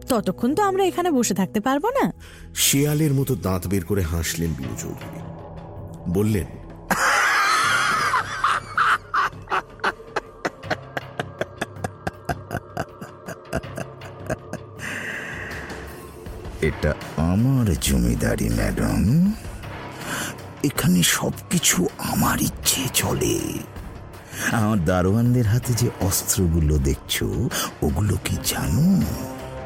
ততক্ষণ তো আমরা এখানে বসে থাকতে পারব না। শেয়ালের মতো দাঁত বের করে হাসলেন বিনু চৌধুরী। বললেন এটা আমার জমিদারি ম্যাডাম। এখানে সবকিছু আমার ইচ্ছে চলে। আমার দারোয়ানদের হাতে যে অস্ত্রগুলো দেখছ ওগুলো কি জানো?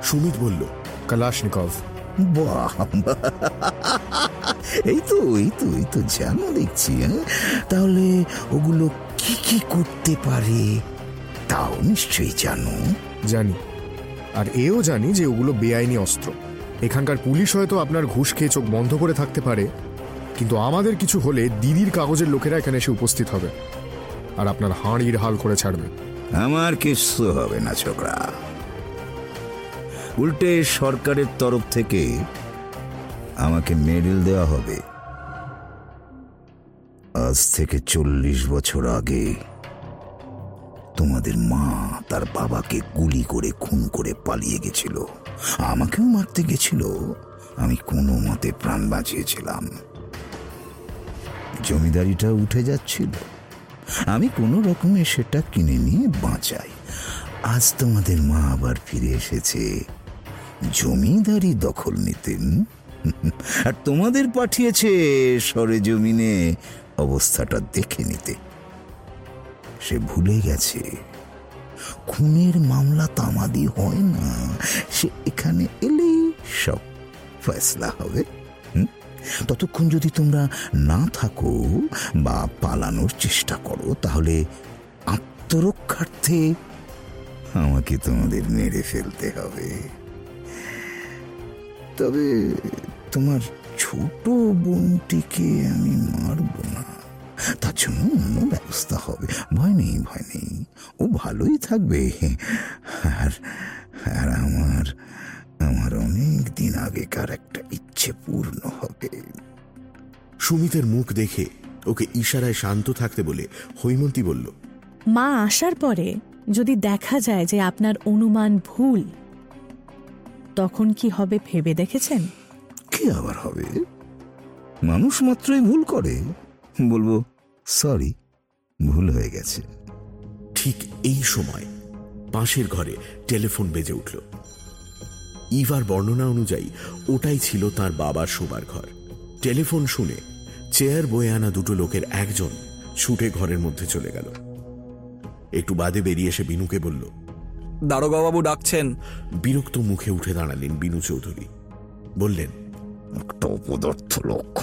সুমিত বলল কালাশনিকভ। বাহ! এই তো এই তো এই তো জানো দেখছি? তাহলে ওগুলো কি কি করতে পারে তাও নিশ্চয়ই জানো। জানি। আর এও জানি যে ওগুলো বেআইনি অস্ত্র। এখানকার পুলিশ হয়তো আপনার ঘুষ খেয়ে চোখ বন্ধ করে থাকতে পারে, কিন্তু আমাদের কিছু হলে দিদির কাগজের লোকেরা এখানে এসে উপস্থিত হবে। আর আপনার হাঁড়ির হাল করে ছাড়বে। আমার কিচ্ছু হবে না, ছোকরা। উল্টে সরকারের তরফ থেকে আমাকে মেডেল দেওয়া হবে। আজ থেকে চল্লিশ বছর আগে তোমাদের মা তার বাবাকে গুলি করে, খুন করে পালিয়ে গেছিল। আমাকেও মারতে গেছিল। আমি কোনো মতে প্রাণ বাঁচিয়েছিলাম। জমিদারিটা উঠে যাচ্ছিল। আমি কোনো রকমে সেটা কিনে নিয়ে বাঁচাই। আজ তোমাদের মা আবার ফিরে এসেছে। জমিদারি দখল নিতেন আর তোমাদের পাঠিয়েছে সরে জমিনে অবস্থাটা দেখে নিতে। সে ভুলে গেছে। খুনের মামলা তামাদি হয় না। সে এখানে এলেই সব ফয়সলা হবে ততক্ষণ যদি তোমরা না থাকো বা পালানোর চেষ্টা করো, তাহলে আত্মরক্ষার্থে আমাকে তোমাদের মেরে ফেলতে হবে। তবে তোমার ছোট বোনটিকে আমি মারব না। তার জন্য অন্য ব্যবস্থা হবে। ভয় নেই ভয় নেই। ও ভালোই থাকবে। আর আর আমার আমার অনেক দিন আগেকার একটা ইচ্ছে পূর্ণ হবে। সুমিতের মুখ দেখে ওকে ইশারায় শান্ত থাকতে বলে হৈমন্তী বলল মা আসার পরে যদি দেখা যায় যে আপনার অনুমান ভুল তখন কি হবে ভেবে দেখেছেন? কি আবার হবে? মানুষ মাত্রই ভুল করে। বলব সরি ভুল হয়ে গেছে। ঠিক এই সময় পাশের ঘরে টেলিফোন বেজে উঠল। ইভার বর্ণনা অনুযায়ী ওটাই ছিল তার বাবার শোবার ঘর। টেলিফোন শুনে চেয়ার বয়ে আনা দুটো লোকের একজন ছুটে ঘরের মধ্যে চলে গেল। একটু বাদে বেরিয়ে এসে বিনুকে বলল দারোগাবাবু ডাকছেন। বিরক্ত মুখে উঠে দাঁড়ালেন বিনু চৌধুরী। বললেন একটা অপদার্থ লোক।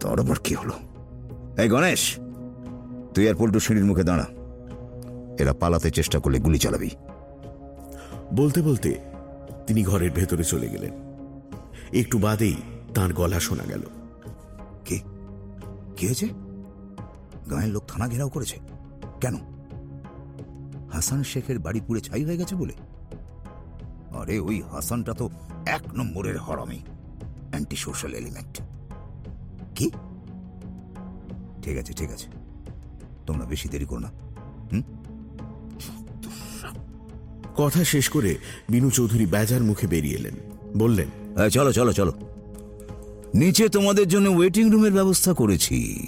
তার আবার কি হলো? এই গণেশ তুই আর পল্টু সিঁড়ির মুখে দাঁড়া। এরা পালাতে চেষ্টা করলে গুলি চালাবি। বলতে বলতে তিনি ঘরের ভেতরে চলে গেলেন। একটু বাদেই তার গলা শোনা গেল। কে? কি হয়েছে? গাঁয়ের লোক থানা ঘেরাও করেছে? কেন? হাসান শেখের বাড়ি পুড়ে ছাই হয়ে গেছে বলে? আরে ওই হাসানটা তো এক নম্বরের হরামি অ্যান্টি সোশ্যাল এলিমেন্ট কি? ঠিক আছে ঠিক আছে। তোমরা বেশি দেরি করো না। কথা শেষ করে বিনু চৌধুরী বেজার মুখে বেরিয়ে এলেন। বললেন এই, চলো চলো চলো। নিচে তোমাদের জন্য ওয়েটিং রুমের ব্যবস্থা করেছি।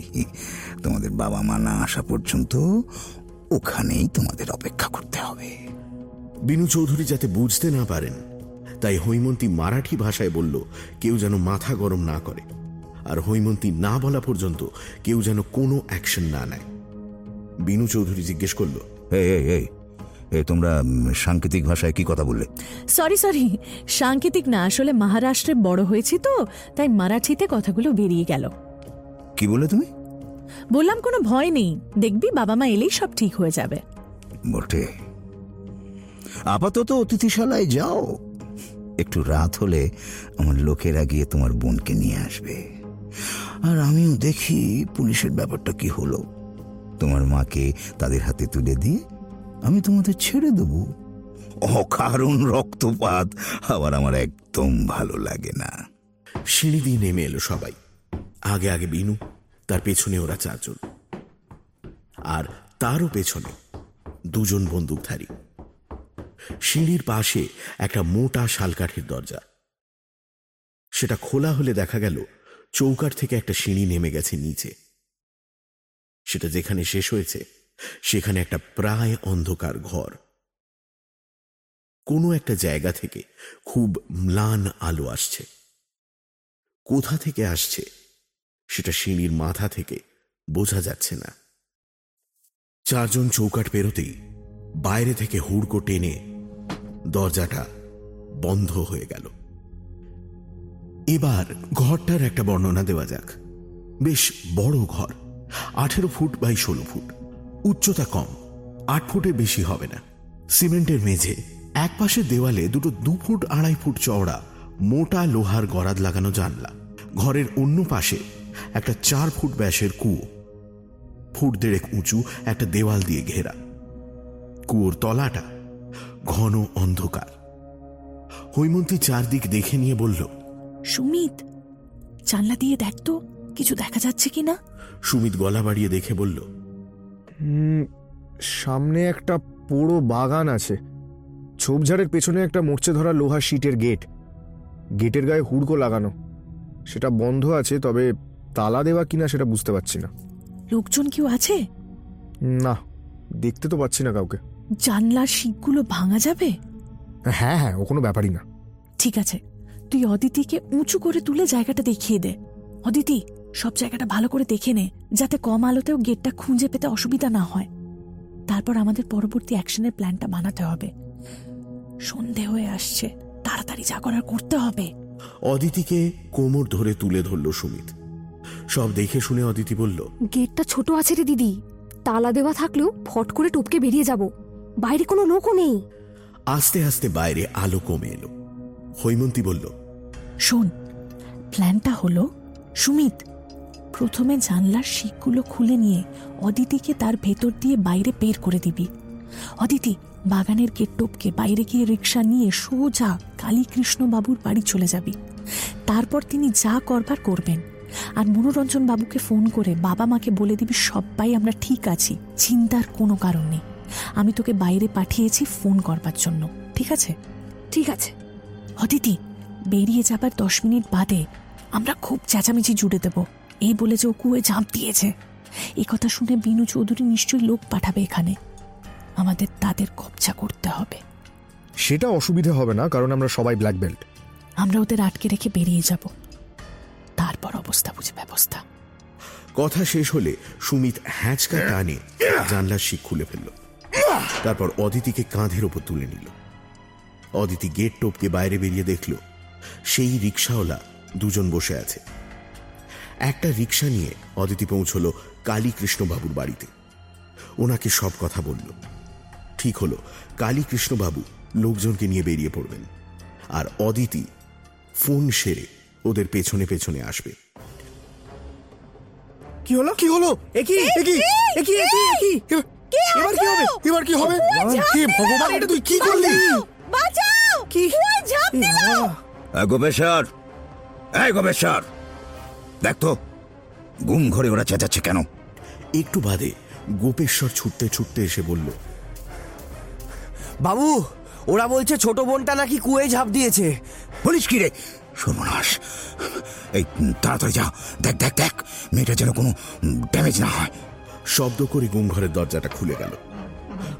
তোমাদের বাবা মা না আসা পর্যন্ত ওখানেই তোমাদের অপেক্ষা করতে হবে। বিনু চৌধুরী যাতে বুঝতে না পারেন তাই হৈমন্তী মারাঠি ভাষায় বলল কেউ যেন মাথা গরম না করে। আর হৈমন্তী না বলা পর্যন্ত কেউ যেন কোনো অ্যাকশন না নেয়। বিনু চৌধুরী জিজ্ঞেস করল এই এই এই এই তোমরা সাংকেতিক ভাষায় কি কথা বললে? সরি সরি সাংকেতিক না আসলে মহারাষ্ট্রে বড় হয়েছি তো তাই মারাঠিতে কথাগুলো বেরিয়ে গেল। কি বললে তুমি? বললাম কোনো ভয় নেই দেখবি বাবা মা এলেই সব ঠিক হয়ে যাবে। বটে। আপাতত অতিথিশালায় যাও। একটু রাত হলে আমার লোকেরা গিয়ে তোমার বোনকে নিয়ে আসবে। আর আমিও দেখি পুলিশের ব্যাপারটা কি হলো। তোমার মাকে তাদের হাতে তুলে দিয়ে আমি তোমাদের ছেড়ে দেবো। অকারণ রক্তপাত আবার আমার একদম ভালো লাগে না। সিঁড়ি দিয়ে নেমে এলো সবাই। আগে আগে বিনু, তার পেছনে ওরা চারজন। আর তারও পেছনে দুজন বন্দুকধারী সিঁড়ির পাশে একটা মোটা শালকাঠের দরজা। সেটা খোলা হলে দেখা গেল চৌকাঠ থেকে একটা সিঁড়ি নেমে গেছে নিচে। সেটা যেখানে শেষ হয়েছে, সেখানে একটা প্রায় অন্ধকার ঘর। কোনো একটা জায়গা থেকে খুব ম্লান আলো আসছে। কোথা থেকে আসছে, সেটা সিঁড়ির মাথা থেকে বোঝা যাচ্ছে না। চারজন চৌকাট পেরোতেই বাইরে থেকে হুড়কো টেনে দরজাটা বন্ধ হয়ে গেল। এবার ঘরটার একটা বর্ণনা দেওয়া যাক। বেশ বড় ঘর, আঠেরো ফুট বাই ষোলো ফুট। উচ্চতা কম, আট ফুটের বেশি হবে না। সিমেন্টের মেঝে এক পাশে দেওয়ালে দুটো দু ফুট আড়াই ফুট চওড়া মোটা লোহার গরাদ লাগানো জানলা। ঘরের অন্য পাশে একটা চার ফুট ব্যাসের কুয়ো। ফুট দেড়েক উঁচু একটা দেওয়াল দিয়ে ঘেরা। কুয়োর তলাটা ঘন অন্ধকার। হৈমন্তী চারদিক দেখে নিয়ে বলল সুমিত জানলা দিয়ে দেখ তো কিছু দেখা যাচ্ছে কি না? সুমিত গলা বাড়িয়ে দেখে বলল সামনে একটা পোড়ো বাগান আছে। ঝোপঝাড়ের পেছনে একটা মরচে ধরা লোহার শিটের গেট। গেটের গায়ে হুড়কো লাগানো। সেটা বন্ধ আছে তবে তালা দেওয়া কিনা সেটা বুঝতে পারছি না। লোকজন কেউ আছে? না দেখতে তো পাচ্ছি না কাউকে। জানলার শিকগুলো ভাঙা যাবে? হ্যাঁ হ্যাঁ ও কোনো ব্যাপারই না। ঠিক আছে তুই অদিতিকে উঁচু করে তুলে জায়গাটা দেখিয়ে দে। অদিতি সব জায়গাটা ভালো করে দেখে নে যাতে কম আলোতেও গেটটা খুঁজে পেতে অসুবিধা না হয়। তারপর আমাদের পরবর্তী অ্যাকশনের প্ল্যানটা বানাতে হবে। সন্ধে হয়ে আসছে তাড়াতাড়ি যা করার করতে হবে। অদিতিকে কোমর ধরে তুলে ধরল সুমিত। সব দেখে শুনে অদিতি বলল গেটটা ছোট আছে রে দিদি। তালা দেওয়া থাকলেও ফট করে টপকে বেরিয়ে যাব। বাইরে কোনো লোকও নেই। আস্তে আস্তে বাইরে আলো কমে এলো। হৈমন্তী বলল শোন প্ল্যানটা হলো সুমিত প্রথমে জানলার শিকগুলো খুলে নিয়ে অদিতিকে তার ভেতর দিয়ে বাইরে বের করে দিবি। অদিতি বাগানের গেট টপকে বাইরে গিয়ে রিক্সা নিয়ে সোজা কালীকৃষ্ণ বাবুর বাড়ি চলে যাবি। তারপর তিনি যা করবার করবেন। আর মনোরঞ্জন বাবুকে ফোন করে বাবা মাকে বলে দিবি সবাই আমরা ঠিক আছি চিন্তার কোনো কারণ নেই। আমি তোকে বাইরে পাঠিয়েছি ফোন করবার জন্য ঠিক আছে? ঠিক আছে। অদিতি বেরিয়ে যাবার দশ মিনিট বাদে আমরা খুব চেঁচামেচি জুড়ে দেব। এই বলে যে ও কুয়ে ঝাঁপ দিয়েছে। এ কথা শুনে বিনু চৌধুরী নিশ্চয়ই লোক পাঠাবে এখানে। আমাদের তাদের কবজা করতে হবে। সেটা অসুবিধে হবে না কারণ আমরা সবাই ব্ল্যাক বেল্ট আমরা ওদের আটকে রেখে বেরিয়ে যাব। তারপর অবস্থা বুঝে ব্যবস্থা। কথা শেষ হলে সুমিত হ্যাঁচকা টানে জানলার শিখ খুলে ফেলল। তারপর অদিতিকে কাঁধের ওপর তুলে নিল। অদিতি গেট টপকে বাইরে বেরিয়ে দেখল সেই রিক্সাওয়ালা দুজন বসে আছে। একটা রিক্সা নিয়ে অদিতি পৌঁছল কালীকৃষ্ণবাবুর বাড়িতে। ওনাকে সব কথা বলল। ঠিক হলো কালীকৃষ্ণবাবু লোকজনকে নিয়ে বেরিয়ে পড়বেন আর অদিতি ফোন সেরে ওদের পেছনে পেছনে আসবে। কি হলো? কি হলো? একই একই একই একই একই এবার কি হবে? এবার কি হবে? হে ভগবান? এটা তুই কি করলি? বাঁচাও! কি? ঝাঁপ এ বাবা, এই গোপেশ্বর! এই গোপেশ্বর! দেখ তো ঘুম ঘরে ওরা চেঁচাচ্ছে কেন? একটু বাদে গোপেশ্বর ছুটতে ছুটতে এসে বলল বাবু ওরা বলছে ছোট বোনটা নাকি কুয়ে ঝাঁপ দিয়েছে। বলিস কি রে? সর্বনাশ! এই তাড়াতাড়ি যা। দেখ দেখ দেখ মেয়েটা যেন কোনো ড্যামেজ না হয়। শব্দ করে ঘরের দরজাটা খুলে গেল।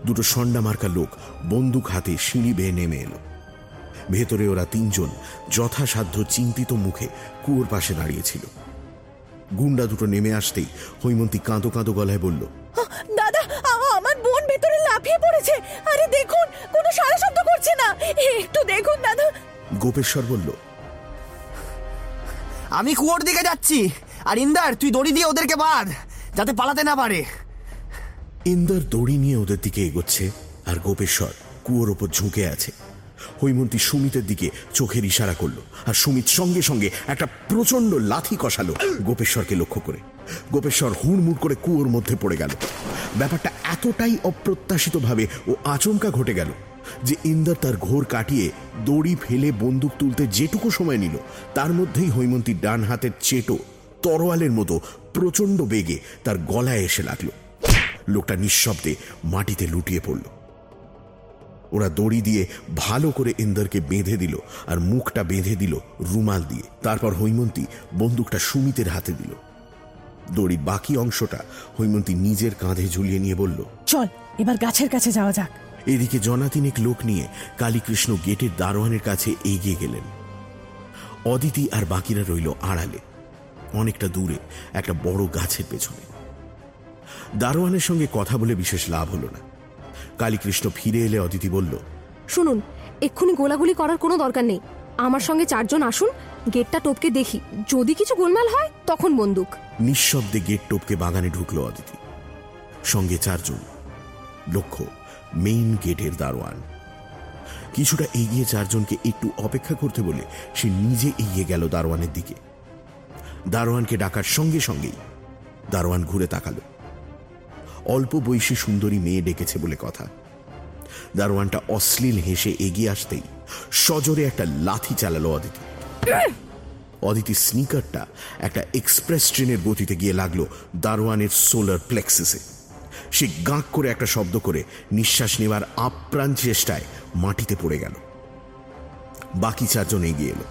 দুটো সন্ডা মার্কা লোক বন্দুক হাতে সিঁড়ি বেয়ে নেমে এলো। ভেতরে ওরা তিনজন যথাসাধ্য চিন্তিত মুখে কুয়োর পাশে দাঁড়িয়েছিল। গুন্ডা দুটো নেমে আসতেই হৈমন্তী কাঁদো কাঁদো গলায় বলল দাদা আমার বোন ভেতরে লাফিয়ে পড়েছে। আরে দেখুন কোনো সারা শব্দ করছে না। একটু দেখুন দাদা। গোপেশ্বর বলল আমি কুয়োর দিকে যাচ্ছি। আর ইন্দার তুই দড়ি দিয়ে ওদেরকে বাঁধ যাতে পালাতে না পারে। ইন্দর দড়ি নিয়ে ওদের দিকে এগোচ্ছে, আর গোপেশ্বর কুয়োর ওপর ঝুঁকে আছে। হৈমন্তী সুমিতের দিকে চোখের ইশারা করল, আর সুমিত সঙ্গে সঙ্গে একটা প্রচণ্ড লাথি কষালো গোপেশ্বরকে লক্ষ্য করে। গোপেশ্বর হুড়মুড় করে কুয়োর মধ্যে পড়ে গেল। ব্যাপারটা এতটাই অপ্রত্যাশিতভাবে ও আচমকা ঘটে গেল যে ইন্দর তার ঘোর কাটিয়ে দড়ি ফেলে বন্দুক তুলতে যেটুকু সময় নিল, তার মধ্যেই হৈমন্তীর ডান হাতের চেটো তরোয়ালের মতো প্রচণ্ড বেগে তার গলায় এসে লাগল। লোকটা নিঃশব্দে মাটিতে লুটিয়ে পড়ল। ওরা দড়ি দিয়ে ভালো করে ইন্দরকে বেঁধে দিল আর মুখটা বেঁধে দিল রুমাল দিয়ে। তারপর হৈমন্তী বন্দুকটা সুমিতের হাতে দিল। দড়ির বাকি অংশটা হৈমন্তী নিজের কাঁধে ঝুলিয়ে নিয়ে বলল চল এবার গাছের কাছে যাওয়া যাক। এদিকে জনাতিনেক লোক নিয়ে কালীকৃষ্ণ গেটের দারোয়ানের কাছে এগিয়ে গেলেন। অদিতি আর বাকিরা রইল আড়ালে। অনেকটা দূরে একটা বড় গাছের পেছনে। দারোয়ানের সঙ্গে কথা বলে বিশেষ লাভ হলো না। কালীকৃষ্ণ ফিরে এলে অদিতি বলল শুনুন এক্ষুনি গোলাগুলি করার কোনো দরকার নেই। আমার সঙ্গে চারজন আসুন গেটটা টপকে দেখি। যদি কিছু গোলমাল হয় তখন বন্দুক। নিঃশব্দে গেট টোপকে বাগানে ঢুকলো অদিতি। সঙ্গে চারজন লক্ষ্য মেইন গেটের দারোয়ান। কিছুটা এগিয়ে চারজনকে একটু অপেক্ষা করতে বলে সে নিজে এগিয়ে গেল দারোয়ানের দিকে। দারোয়ানকে ডাকার সঙ্গে সঙ্গেই দারোয়ান ঘুরে তাকালো। অল্প বয়সী সুন্দরী মেয়ে ডেকেছে বলে কথা। দারোয়ানটা অশ্লীল হেসে এগিয়ে আসতেই সজোরে একটা লাথি চালালো অদিতি। অদিতি স্নিকারটা একটা এক্সপ্রেস ট্রেনের গতিতে গিয়ে লাগল দারোয়ানের সোলার প্লেক্সিসে। সে গাঁক করে একটা শব্দ করে নিঃশ্বাস নেবার আপ্রাণ চেষ্টায় মাটিতে পড়ে গেল। বাকি চারজন এগিয়ে এলো।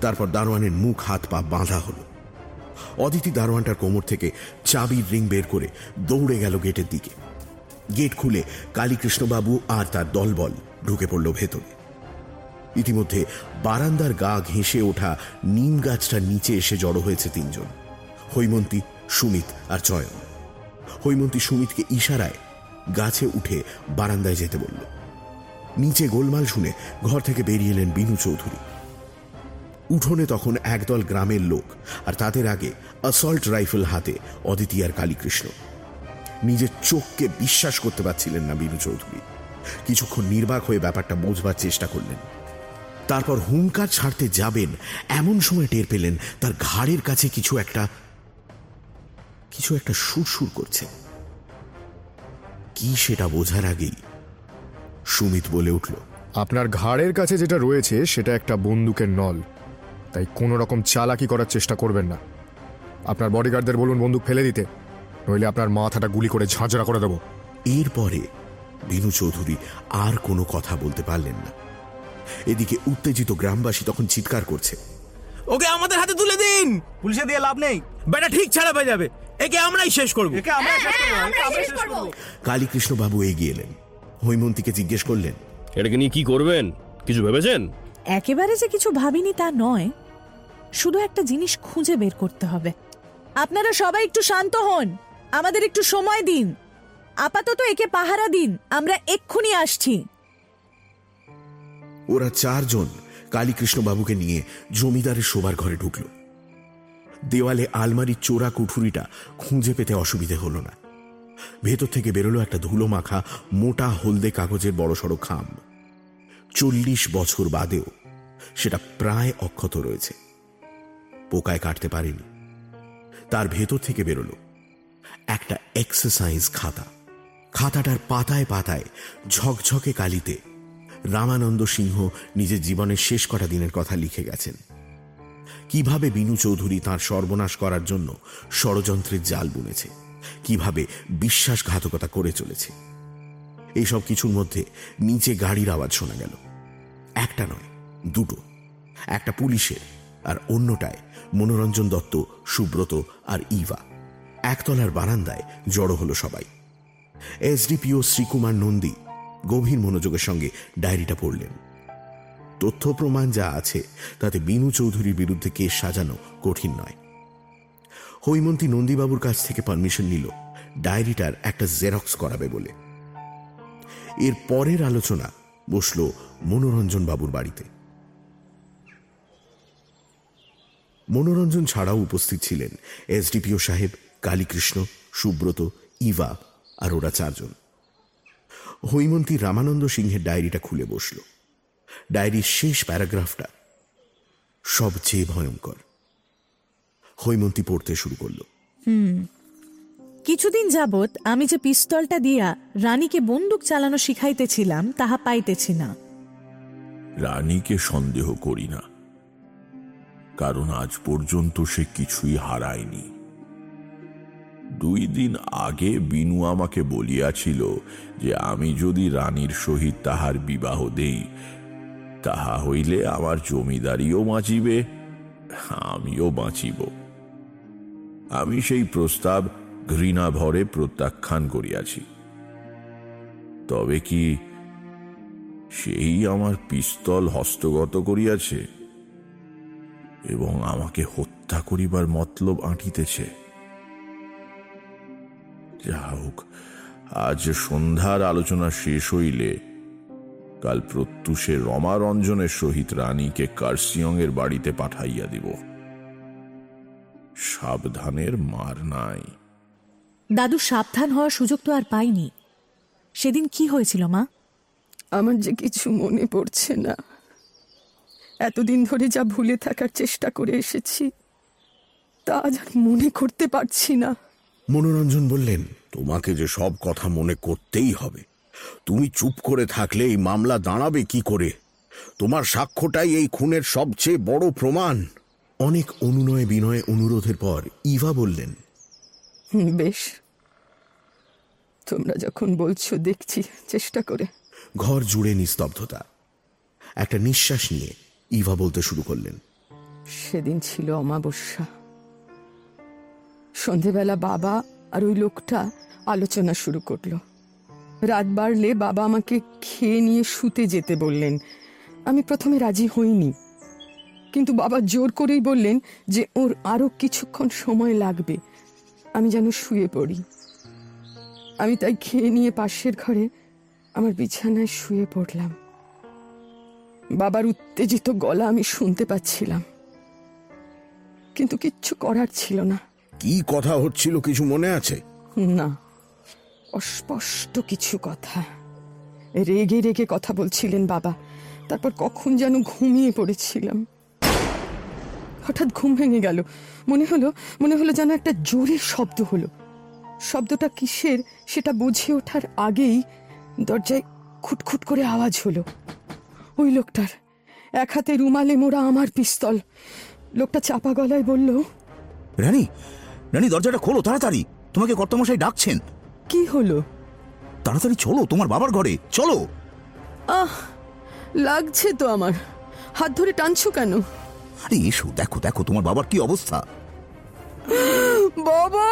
তারপর দারোয়ানের মুখ হাত পা বাঁধা হলো। অদিতি দারোয়ানটার কোমর থেকে চাবির রিং বের করে দৌড়ে গেল গেটের দিকে। গেট খুলে কালীকৃষ্ণবাবু আর তার দলবল ঢুকে পড়ল ভেতরে। ইতিমধ্যে বারান্দার গা ঘেঁষে ওঠা নিম গাছটার নিচে এসে জড়ো হয়েছে তিনজন। হৈমন্তী, সুমিত আর চয়ন। হৈমন্তী সুমিতকে ইশারায় গাছে উঠে বারান্দায় যেতে বলল। নিচে গোলমাল শুনে ঘর থেকে বেরিয়ে এলেন বিনু চৌধুরী। উঠোনে তখন একদল গ্রামের লোক আর তাদের আগে অসল্ট রাইফেল হাতে অদিতি আর কালীকৃষ্ণ। নিজের চোখকে বিশ্বাস করতে পারছিলেন না বিনু চৌধুরী। কিছুক্ষণ নির্বাক হয়ে ব্যাপারটা বোঝবার চেষ্টা করলেন। তারপর হুঙ্কার ছাড়তে যাবেন এমন সময় টের পেলেন তার ঘাড়ের কাছে কিছু একটা কিছু একটা সুরসুর করছে। কি সেটা বোঝার আগেই সুমিত বলে উঠল, আপনার ঘাড়ের কাছে যেটা রয়েছে সেটা একটা বন্দুকের নল। তাই কোনো রকম চালাকি করার চেষ্টা করবেন না। আপনার বডিগার্ডদের বলুন বন্দুক ফেলে দিতে নইলে আপনার মাথাটা গুলি করে ঝাঁঝরা করে দেবো। এরপরে বিনু চৌধুরী আর কোনো কথা বলতে পারলেন না। এদিকে উত্তেজিত গ্রামবাসী তখন চিৎকার করছে। ওকে আমাদের হাতে তুলে দিন! পুলিশে দিয়ে লাভ নেই। বেটা ঠিক ছাড়া পেয়ে যাবে। একে আমরাই শেষ করব। শেষ করব কালীকৃষ্ণ বাবু এগিয়ে এলেন। হৈমন্তীকে জিজ্ঞেস করলেন এটাকে নিয়ে কি করবেন? কিছু ভেবেছেন? একেবারে যে কিছু ভাবিনি তা নয়। শুধু একটা জিনিস খুঁজে বের করতে হবে। আপনারা সবাই একটু শান্ত হন। আমাদের একটু সময় দিন। আপাতত একে পাহারা দিন। আমরা এক্ষুনি আসছি। ওরা চারজন কালীকৃষ্ণ বাবুকে নিয়ে জমিদারের শোবার ঘরে ঢুকল। দেওয়ালে আলমারির চোরা কুঠুরিটা খুঁজে পেতে অসুবিধে হলো না। ভেতর থেকে বেরোলো একটা ধুলো মাখা মোটা হলদে কাগজের বড়সড় খাম চল্লিশ বছর বাদেও সেটা প্রায় অক্ষত রয়েছে। পোকায় কাটতে পারেনি। তার ভেতর থেকে বেরোলো একটা এক্সারসাইজ খাতা। খাতাটার পাতায় পাতায় ঝকঝকে কালিতে রামানন্দ সিংহ নিজের জীবনের শেষ কটা দিনের কথা লিখে গেছেন। কীভাবে বিনু চৌধুরী তার সর্বনাশ করার জন্য ষড়যন্ত্রের জাল বুনেছে, কীভাবে বিশ্বাসঘাতকতা করে চলেছে। এইসব কিছুর মধ্যে নিচে গাড়ির আওয়াজ শোনা গেল। একটা নয়, দুটো। একটা পুলিশের আর অন্যটায় মনোরঞ্জন দত্ত, সুব্রত আর ইভা। একতলার বারান্দায় জড়ো হলো সবাই। এসডিপিও শ্রীকুমার নন্দী গভীর মনোযোগের সঙ্গে ডায়েরিটা পড়লেন। তথ্য প্রমাণ যা আছে, তাতে বিনু চৌধুরীর বিরুদ্ধে কেস সাজানো কঠিন নয়। হৈমন্তী নন্দীবাবুর কাছ থেকে পারমিশন নিল। ডায়েরিটার একটা জেরক্স করাবে বলে। এর পরের আলোচনা বসল মনোরঞ্জন বাবুর বাড়িতে। মনোরঞ্জন ছাড়াও উপস্থিত ছিলেন এসডিপিও সাহেব কালীকৃষ্ণ, সুব্রত, ইভা আর ওরা চারজন। হৈমন্তী রামানন্দ সিংহের ডায়েরিটা খুলে বসল। ডায়েরির শেষ প্যারাগ্রাফটা সবচেয়ে ভয়ঙ্কর। হৈমন্তী পড়তে শুরু করল। হুম। কিছুদিন যাবৎ আমি যে পিস্তলটা দিয়া রানীকে বন্দুক চালানো শিখাইতেছিলাম, তাহা পাইতেছি না। রানীকে সন্দেহ করি না, কারণ আজ পর্যন্ত সে কিছুই হারায়নি। দুই দিন আগে বিনু আমাকে বলিয়াছিল যে আমি যদি রানীর সহিত তাহার বিবাহ দেই, তাহা হইলে আমার জমিদারিও বাঁচিবে, আমিও বাঁচিব। আমি সেই প্রস্তাব ঘৃণা ভরে প্রত্যাখ্যান করিয়াছি। তবে কি সেই আমার পিস্তল হস্তগত করিয়াছে এবং আমাকে হত্যা করিবার মতলব আঁটিতেছে? যা হোক, আজ সন্ধ্যার আলোচনা শেষ হইলে কাল প্রত্যুষে রমারঞ্জনের সহিত রানীকে কার্সিয়ং এর বাড়িতে পাঠাইয়া দিব। সাবধানের মার নাই। দাদু সাবধান হওয়ার সুযোগ তো আর পাইনি। সেদিন কি হয়েছিল মা? আমার যে কিছু মনে পড়ছে না। এতদিন ধরে যা ভুলে থাকার চেষ্টা করে এসেছি তা আজ আর মনে করতে পারছি না। মনোরঞ্জন বললেন তোমাকে যে সব কথা মনে করতেই হবে। তুমি চুপ করে থাকলে এই মামলা দাঁড়াবে কি করে? তোমার সাক্ষ্যটাই এই খুনের সবচেয়ে বড় প্রমাণ। অনেক অনুনয় বিনয় অনুরোধের পর ইভা বললেন বেশ তোমরা যখন বলছো দেখছি চেষ্টা করে। ঘর জুড়ে নিস্তব্ধতা। একটা নিঃশ্বাস নিয়ে ইভা বলতে শুরু করলেন। সেদিন ছিল অমাবস্যা। সন্ধেবেলা বাবা আর ওই লোকটা আলোচনা শুরু করল। রাত বাড়লে বাবা আমাকে খেয়ে নিয়ে শুতে যেতে বললেন। আমি প্রথমে রাজি হইনি। কিন্তু বাবা জোর করেই বললেন যে ওর আরও কিছুক্ষণ সময় লাগবে। আমি যেন শুয়ে পড়ি। আমি তাই খেয়ে নিয়ে পাশের ঘরে আমার বিছানায় শুয়ে পড়লাম। বাবার উত্তেজিত গলা আমি শুনতে পাচ্ছিলাম। কিন্তু কিচ্ছু করার ছিল না। কি কথা হচ্ছিল কিছু মনে আছে? না অস্পষ্ট কিছু কথা। রেগে রেগে কথা বলছিলেন বাবা। তারপর কখন যেন ঘুমিয়ে পড়েছিলাম। হঠাৎ ঘুম ভেঙে গেল। মনে হলো মনে হলো যেন একটা জোরে শব্দ হলো। শব্দটা কিসের সেটা বুঝে ওঠার আগেই দরজায় খুটখুট করে আওয়াজ হলো। ওই লোকটার এক হাতে রুমালে মোড়া আমার পিস্তল। লোকটা চাপা গলায় বলল রানী রানী দরজাটা খোলো তাড়াতাড়ি। তোমাকে কর্তমশাই ডাকছেন। কি হলো? তাড়াতাড়ি চলো তোমার বাবার ঘরে চলো। আহ লাগছে তো আমার। হাত ধরে টানছো কেন? আরে এসো দেখো দেখো তোমার বাবার কি অবস্থা। বাবা!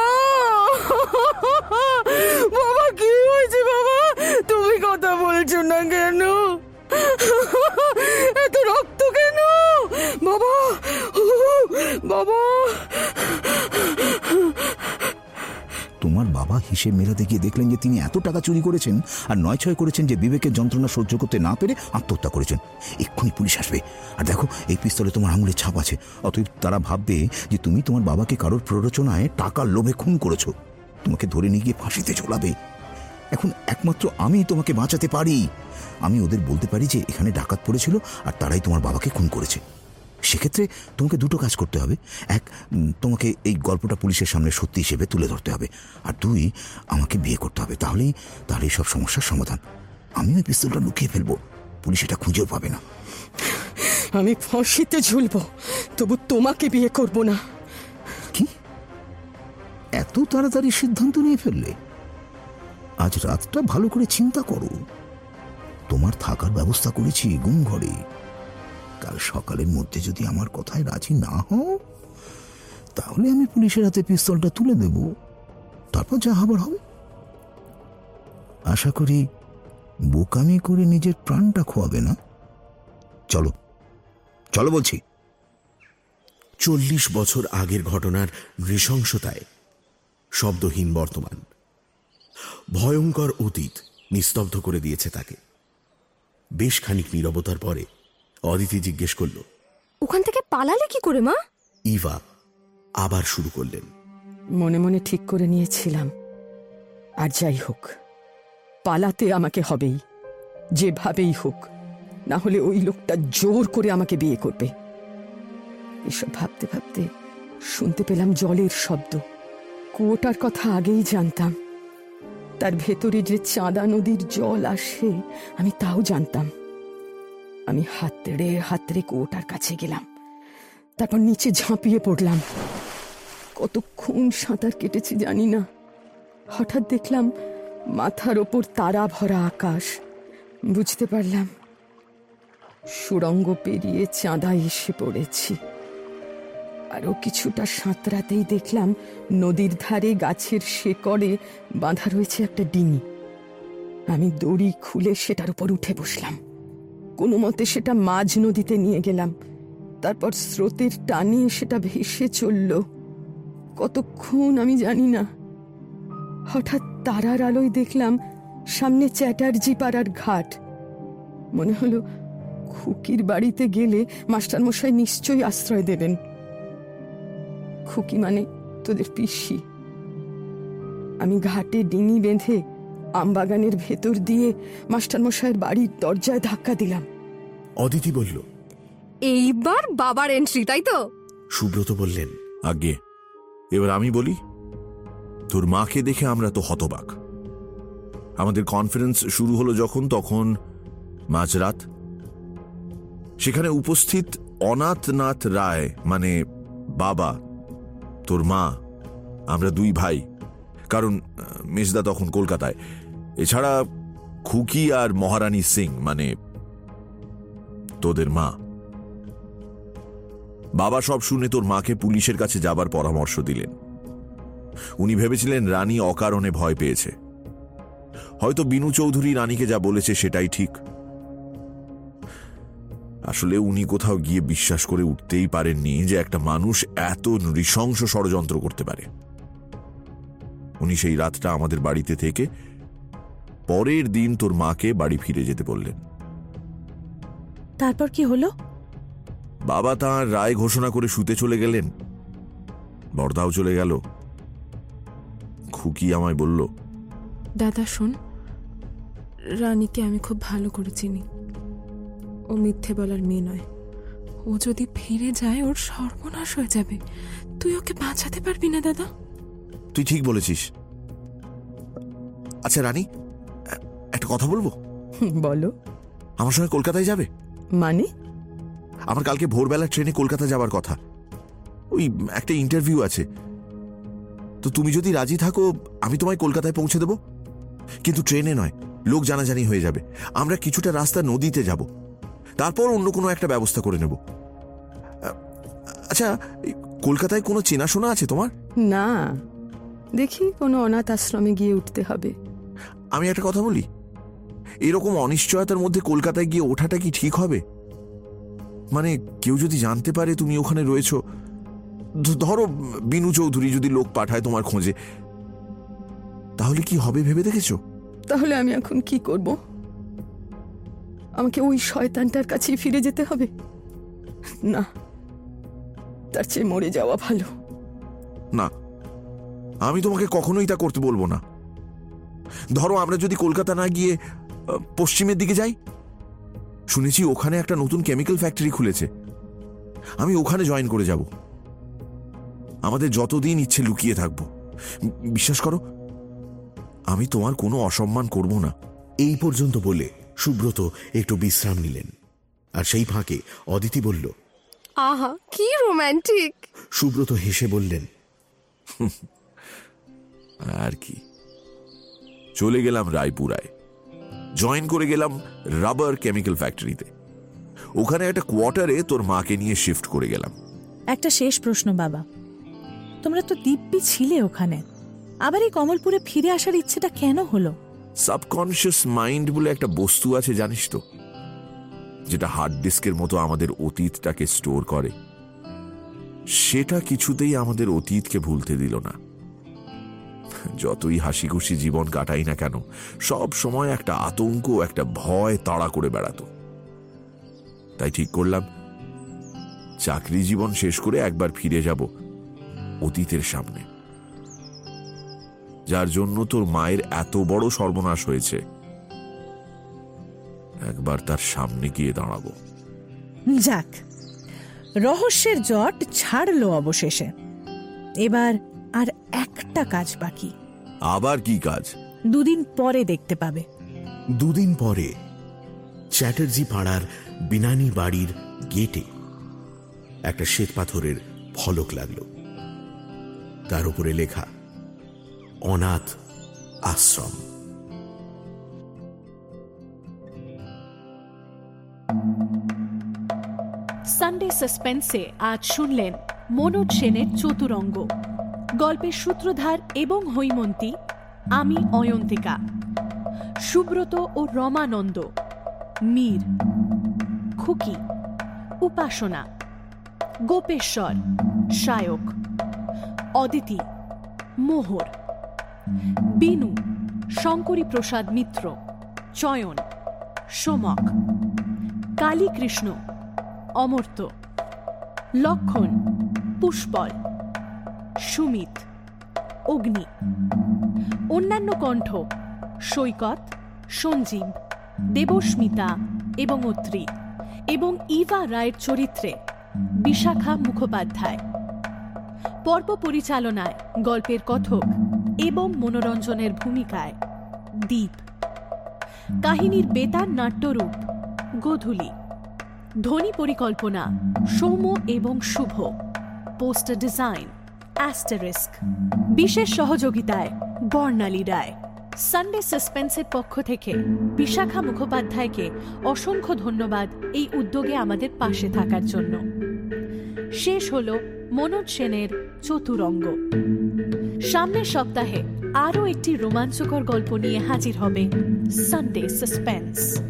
বাবা, কি হয়েছে বাবা? তুমি কথা বলছো না কেন? এত রক্ত কেন? বাবা বাবা! তোমার বাবা হিসেব মেলাতে গিয়ে দেখলেন যে তিনি এত টাকা চুরি করেছেন আর নয় ছয় করেছেন যে বিবেকের যন্ত্রণা সহ্য করতে না পেরে আত্মহত্যা করেছেন। এক্ষুনি পুলিশ আসবে। আর দেখো, এই পিস্তলে তোমার আঙুলের ছাপ আছে। অতএব তারা ভাববে যে তুমি তোমার বাবাকে কারোর প্ররোচনায় টাকার লোভে খুন করেছ। তোমাকে ধরে নিয়ে গিয়ে ফাঁসিতে চলাবে এখন একমাত্র আমি তোমাকে বাঁচাতে পারি। আমি ওদের বলতে পারি যে এখানে ডাকাত পড়েছিল আর তারাই তোমার বাবাকে খুন করেছে। সেক্ষেত্রে তোমাকে দুটো কাজ করতে হবে। এক তোমাকে এই গল্পটা পুলিশের সামনে সত্যি হিসেবে তুলে ধরতে হবে। আর দুই আমাকে বিয়ে করতে হবে। তাহলেই তাহলেই সব সমস্যার সমাধান। আমি ওই পিস্তলটা লুকিয়ে ফেলব। পুলিশ এটা খুঁজেও পাবে না। আমি ফাঁসিতে ঝুলবো তবু তোমাকে বিয়ে করব না। কি? এত তাড়াতাড়ি সিদ্ধান্ত নিয়ে ফেললে? আজ রাতটা ভালো করে চিন্তা করো। তোমার থাকার ব্যবস্থা করেছি গুম ঘরে। কাল সকালের মধ্যে যদি আমার কথায় রাজি না হও, তাহলে আমি পুলিশের হাতে পিস্তলটা তুলে দেব। তারপর যা হবার হবে। আশা করি বোকামি করে নিজের প্রাণটা খোয়াবে না। চলো চলো বলছি। চল্লিশ বছর আগের ঘটনার নৃশংসতায় শব্দহীন বর্তমান। ভয়ঙ্কর অতীত নিস্তব্ধ করে দিয়েছে তাকে। বেশ খানিক নীরবতার পরে অদিতি জিজ্ঞেস করল ওখান থেকে পালালে কি করে মা? ইভা আবার শুরু করলেন। মনে মনে ঠিক করে নিয়েছিলাম। আর যাই হোক পালাতে আমাকে হবেই যেভাবেই হোক। না হলে ওই লোকটা জোর করে আমাকে বিয়ে করবে। এসব ভাবতে ভাবতে শুনতে পেলাম জলের শব্দ। কুয়োটার কথা আগেই জানতাম। তার ভেতরে যে চাঁদা নদীর জল আসে আমি তাও জানতাম। আমি হাতড়ে হাতড়ে কুয়োটার কাছে গেলাম। তারপর নিচে ঝাঁপিয়ে পড়লাম। কতক্ষণ সাঁতার কেটেছি জানি না। হঠাৎ দেখলাম মাথার ওপর তারা ভরা আকাশ। বুঝতে পারলাম, সুরঙ্গ পেরিয়ে চাঁদা এসে পড়েছি। আরও কিছুটা সাঁতরাতেই দেখলাম নদীর ধারে গাছের শেকড়ে বাঁধা রয়েছে একটা ডিঙি। আমি দড়ি খুলে সেটার উপর উঠে বসলাম। কোনো মতে সেটা মাঝ নদীতে নিয়ে গেলাম। তারপর স্রোতের টানে সেটা ভেসে চলল। কতক্ষণ আমি জানি না। হঠাৎ তারার আলোয় দেখলাম সামনে চ্যাটার্জি পাড়ার ঘাট। মনে হলো খুকির বাড়িতে গেলে মাস্টারমশাই নিশ্চয়ই আশ্রয় দেবেন। খুকি মানে তোদের পিসি। আমি ঘাটে ডিঙি বেঁধে আমবাগানের ভেতর দিয়ে মাস্টারমশাইয়ের বাড়ির দরজায় ধাক্কা দিলাম। অদিতি বলল এইবার বাবার এন্ট্রি তাই তো? সুব্রত বললেন আগে এবার আমি বলি তোর মাকে দেখে আমরা তো হতবাক। আমাদের কনফারেন্স শুরু হলো যখন তখন মাঝরাত। সেখানে উপস্থিত অনাথনাথ রায় মানে বাবা তোর মা আমরা দুই ভাই কারণ মেজদা তখন কলকাতায়। এছাড়া খুকি আর মহারানী সিং মানে তোদের মা। বাবা সব শুনে তোর মাকে পুলিশের কাছে যাবার পরামর্শ দিলেন। উনি ভেবেছিলেন রানী অকারণে ভয় পেয়েছে। হয়তো বিনু চৌধুরী রানীকে যা বলেছে সেটাই ঠিক। আসলে উনি কোথাও গিয়ে বিশ্বাস করে উঠতেই পারেননি যে একটা মানুষ এত নৃশংস ষড়যন্ত্র করতে পারে। উনি সেই রাতটা আমাদের বাড়িতে থেকে পরের দিন তোর মাকে বাড়ি ফিরে যেতে বললেন। তারপর কি হলো? বাবা তাঁর রায় ঘোষণা করে শুতে চলে গেলেন। বর্দাও চলে গেল। খুকি আমায় বলল দাদা শোন রানীকে আমি খুব ভালো করে চিনি। ও মিথ্যে বলার মেয়ে নয়। ও যদি ফিরে যায় ওর সর্বনাশ হয়ে যাবে। তুই ওকে বাঁচাতে পারবি না দাদা। তুই ঠিক বলেছিস। আচ্ছা রানী একটা কথা বলব? বলো। আমার সঙ্গে কলকাতায় যাবে? মানে? আমার কালকে ভোরবেলা ট্রেনে কলকাতা যাবার কথা। ওই একটা ইন্টারভিউ আছে। তো তুমি যদি রাজি থাকো আমি তোমায় কলকাতায় পৌঁছে দেব। কিন্তু ট্রেনে নয় লোক জানাজানি হয়ে যাবে। আমরা কিছুটা রাস্তা নদীতে যাব। তারপর অন্য কোনো একটা ব্যবস্থা করে নেব। আচ্ছা কলকাতায় কোনো চেনাশোনা আছে তোমার? না। দেখি কোনো অনাথ আশ্রমে গিয়ে উঠতে হবে। আমি একটা কথা বলি। এরকম অনিশ্চয়তার মধ্যে কলকাতায় গিয়ে ওঠাটা কি ঠিক হবে? মানে কেউ যদি জানতে পারে তুমি ওখানে রয়েছ ধরো বিনু চৌধুরী যদি লোক পাঠায় তোমার খোঁজে তাহলে কি হবে ভেবে দেখেছ? তাহলে আমি এখন কি করব? আমাকে ওই শয়তানটার কাছে ফিরে যেতে হবে? না তার চেয়ে মরে যাওয়া ভালো। না আমি তোমাকে কখনোই তা করতে বলব না। ধরো আমরা যদি কলকাতা না গিয়ে পশ্চিমের দিকে যাই? শুনেছি ওখানে একটা নতুন কেমিক্যাল ফ্যাক্টরি খুলেছে। আমি ওখানে জয়েন করে যাব। আমাদের যতদিন ইচ্ছে লুকিয়ে থাকব। বিশ্বাস করো আমি তোমার কোনো অসম্মান করব না। এই পর্যন্ত বলে সুব্রত একটু বিশ্রাম নিলেন। আর সেই ফাঁকে অদিতি বলল আহা কি রোম্যান্টিক! সুব্রত হেসে বললেন আর কি। চলে গেলাম রায়পুরায়। জয়েন করে গেলাম রাবার কেমিক্যাল ফ্যাক্টরিতে ওখানে একটা কোয়ার্টারে তোর মাকে নিয়ে শিফট করে গেলাম। একটা শেষ প্রশ্ন বাবা। তোমরা তো দিব্যি ছিলে ওখানে। আবার এই কমলপুরে ফিরে আসার ইচ্ছেটা কেন হলো? সাবকনশিয়াস মাইন্ড বলে একটা বস্তু আছে জানিস তো? যেটা হার্ড ডিস্কের মতো আমাদের অতীতটাকে স্টোর করে। সেটা কিছুতেই আমাদের অতীতকে ভুলতে দিল না। যতই হাসি খুশি জীবন কাটাই না কেন, সব সময় একটা আতঙ্ক, একটা ভয় তাড়া করে বেড়াতো। তাই ঠিক করলাম, চাকরি জীবন শেষ করে একবার ফিরে যাব অতীতের সামনে। যার জন্য তোর মায়ের এত বড় সর্বনাশ হয়েছে। একবার তার সামনে গিয়ে দাঁড়াবো। যাক, রহস্যের জট ছাড়লো অবশেষে। এবার আর একটা কাজ বাকি। আবার কি কাজ? দুদিন পরে দেখতে পাবে। দুদিন পরে চ্যাটার্জি পাড়ার বিনানি বাড়ির গেটে একটা শ্বেত পাথরের ফলক লাগল। তার উপরে লেখা অনাথ আশ্রম। সানডে সাসপেন্সে আজ শুনলেন মনোজ সেনের চতুরঙ্গ। গল্পের সূত্রধার এবং হৈমন্তী, আমি অয়ন্তিকা। সুব্রত ও রমানন্দ, মীর। খুকি, উপাসনা। গোপেশ্বর, শায়ক। অদিতি, মোহর। বিনু শঙ্করী প্রসাদ মিত্র। চয়ন, সোমক। কালীকৃষ্ণ, অমর্ত্য। লক্ষণ, পুষ্পল। সুমিত, অগ্নি। অন্যান্য কণ্ঠ, সৈকত, সঞ্জীব, দেবস্মিতা এবং অত্রি এবং ইভা রায়ের চরিত্রে বিশাখা মুখোপাধ্যায়। পর্ব পরিচালনায় গল্পের কথক এবং মনোরঞ্জনের ভূমিকায় দ্বীপ কাহিনীর বেতার নাট্যরূপ গোধূলি। ধ্বনি পরিকল্পনা সৌম্য এবং শুভ। পোস্টার ডিজাইন অ্যাস্টারিস্ক বিশেষ সহযোগিতায়, বর্ণালী রায়। সানডে সাসপেন্সের পক্ষ থেকে বিশাখা মুখোপাধ্যায়কে অসংখ্য ধন্যবাদ এই উদ্যোগে আমাদের পাশে থাকার জন্য। শেষ হল মনোজ সেনের চতুরঙ্গ। সামনের সপ্তাহে আরও একটি রোমাঞ্চকর গল্প নিয়ে হাজির হবে সানডে সাসপেন্স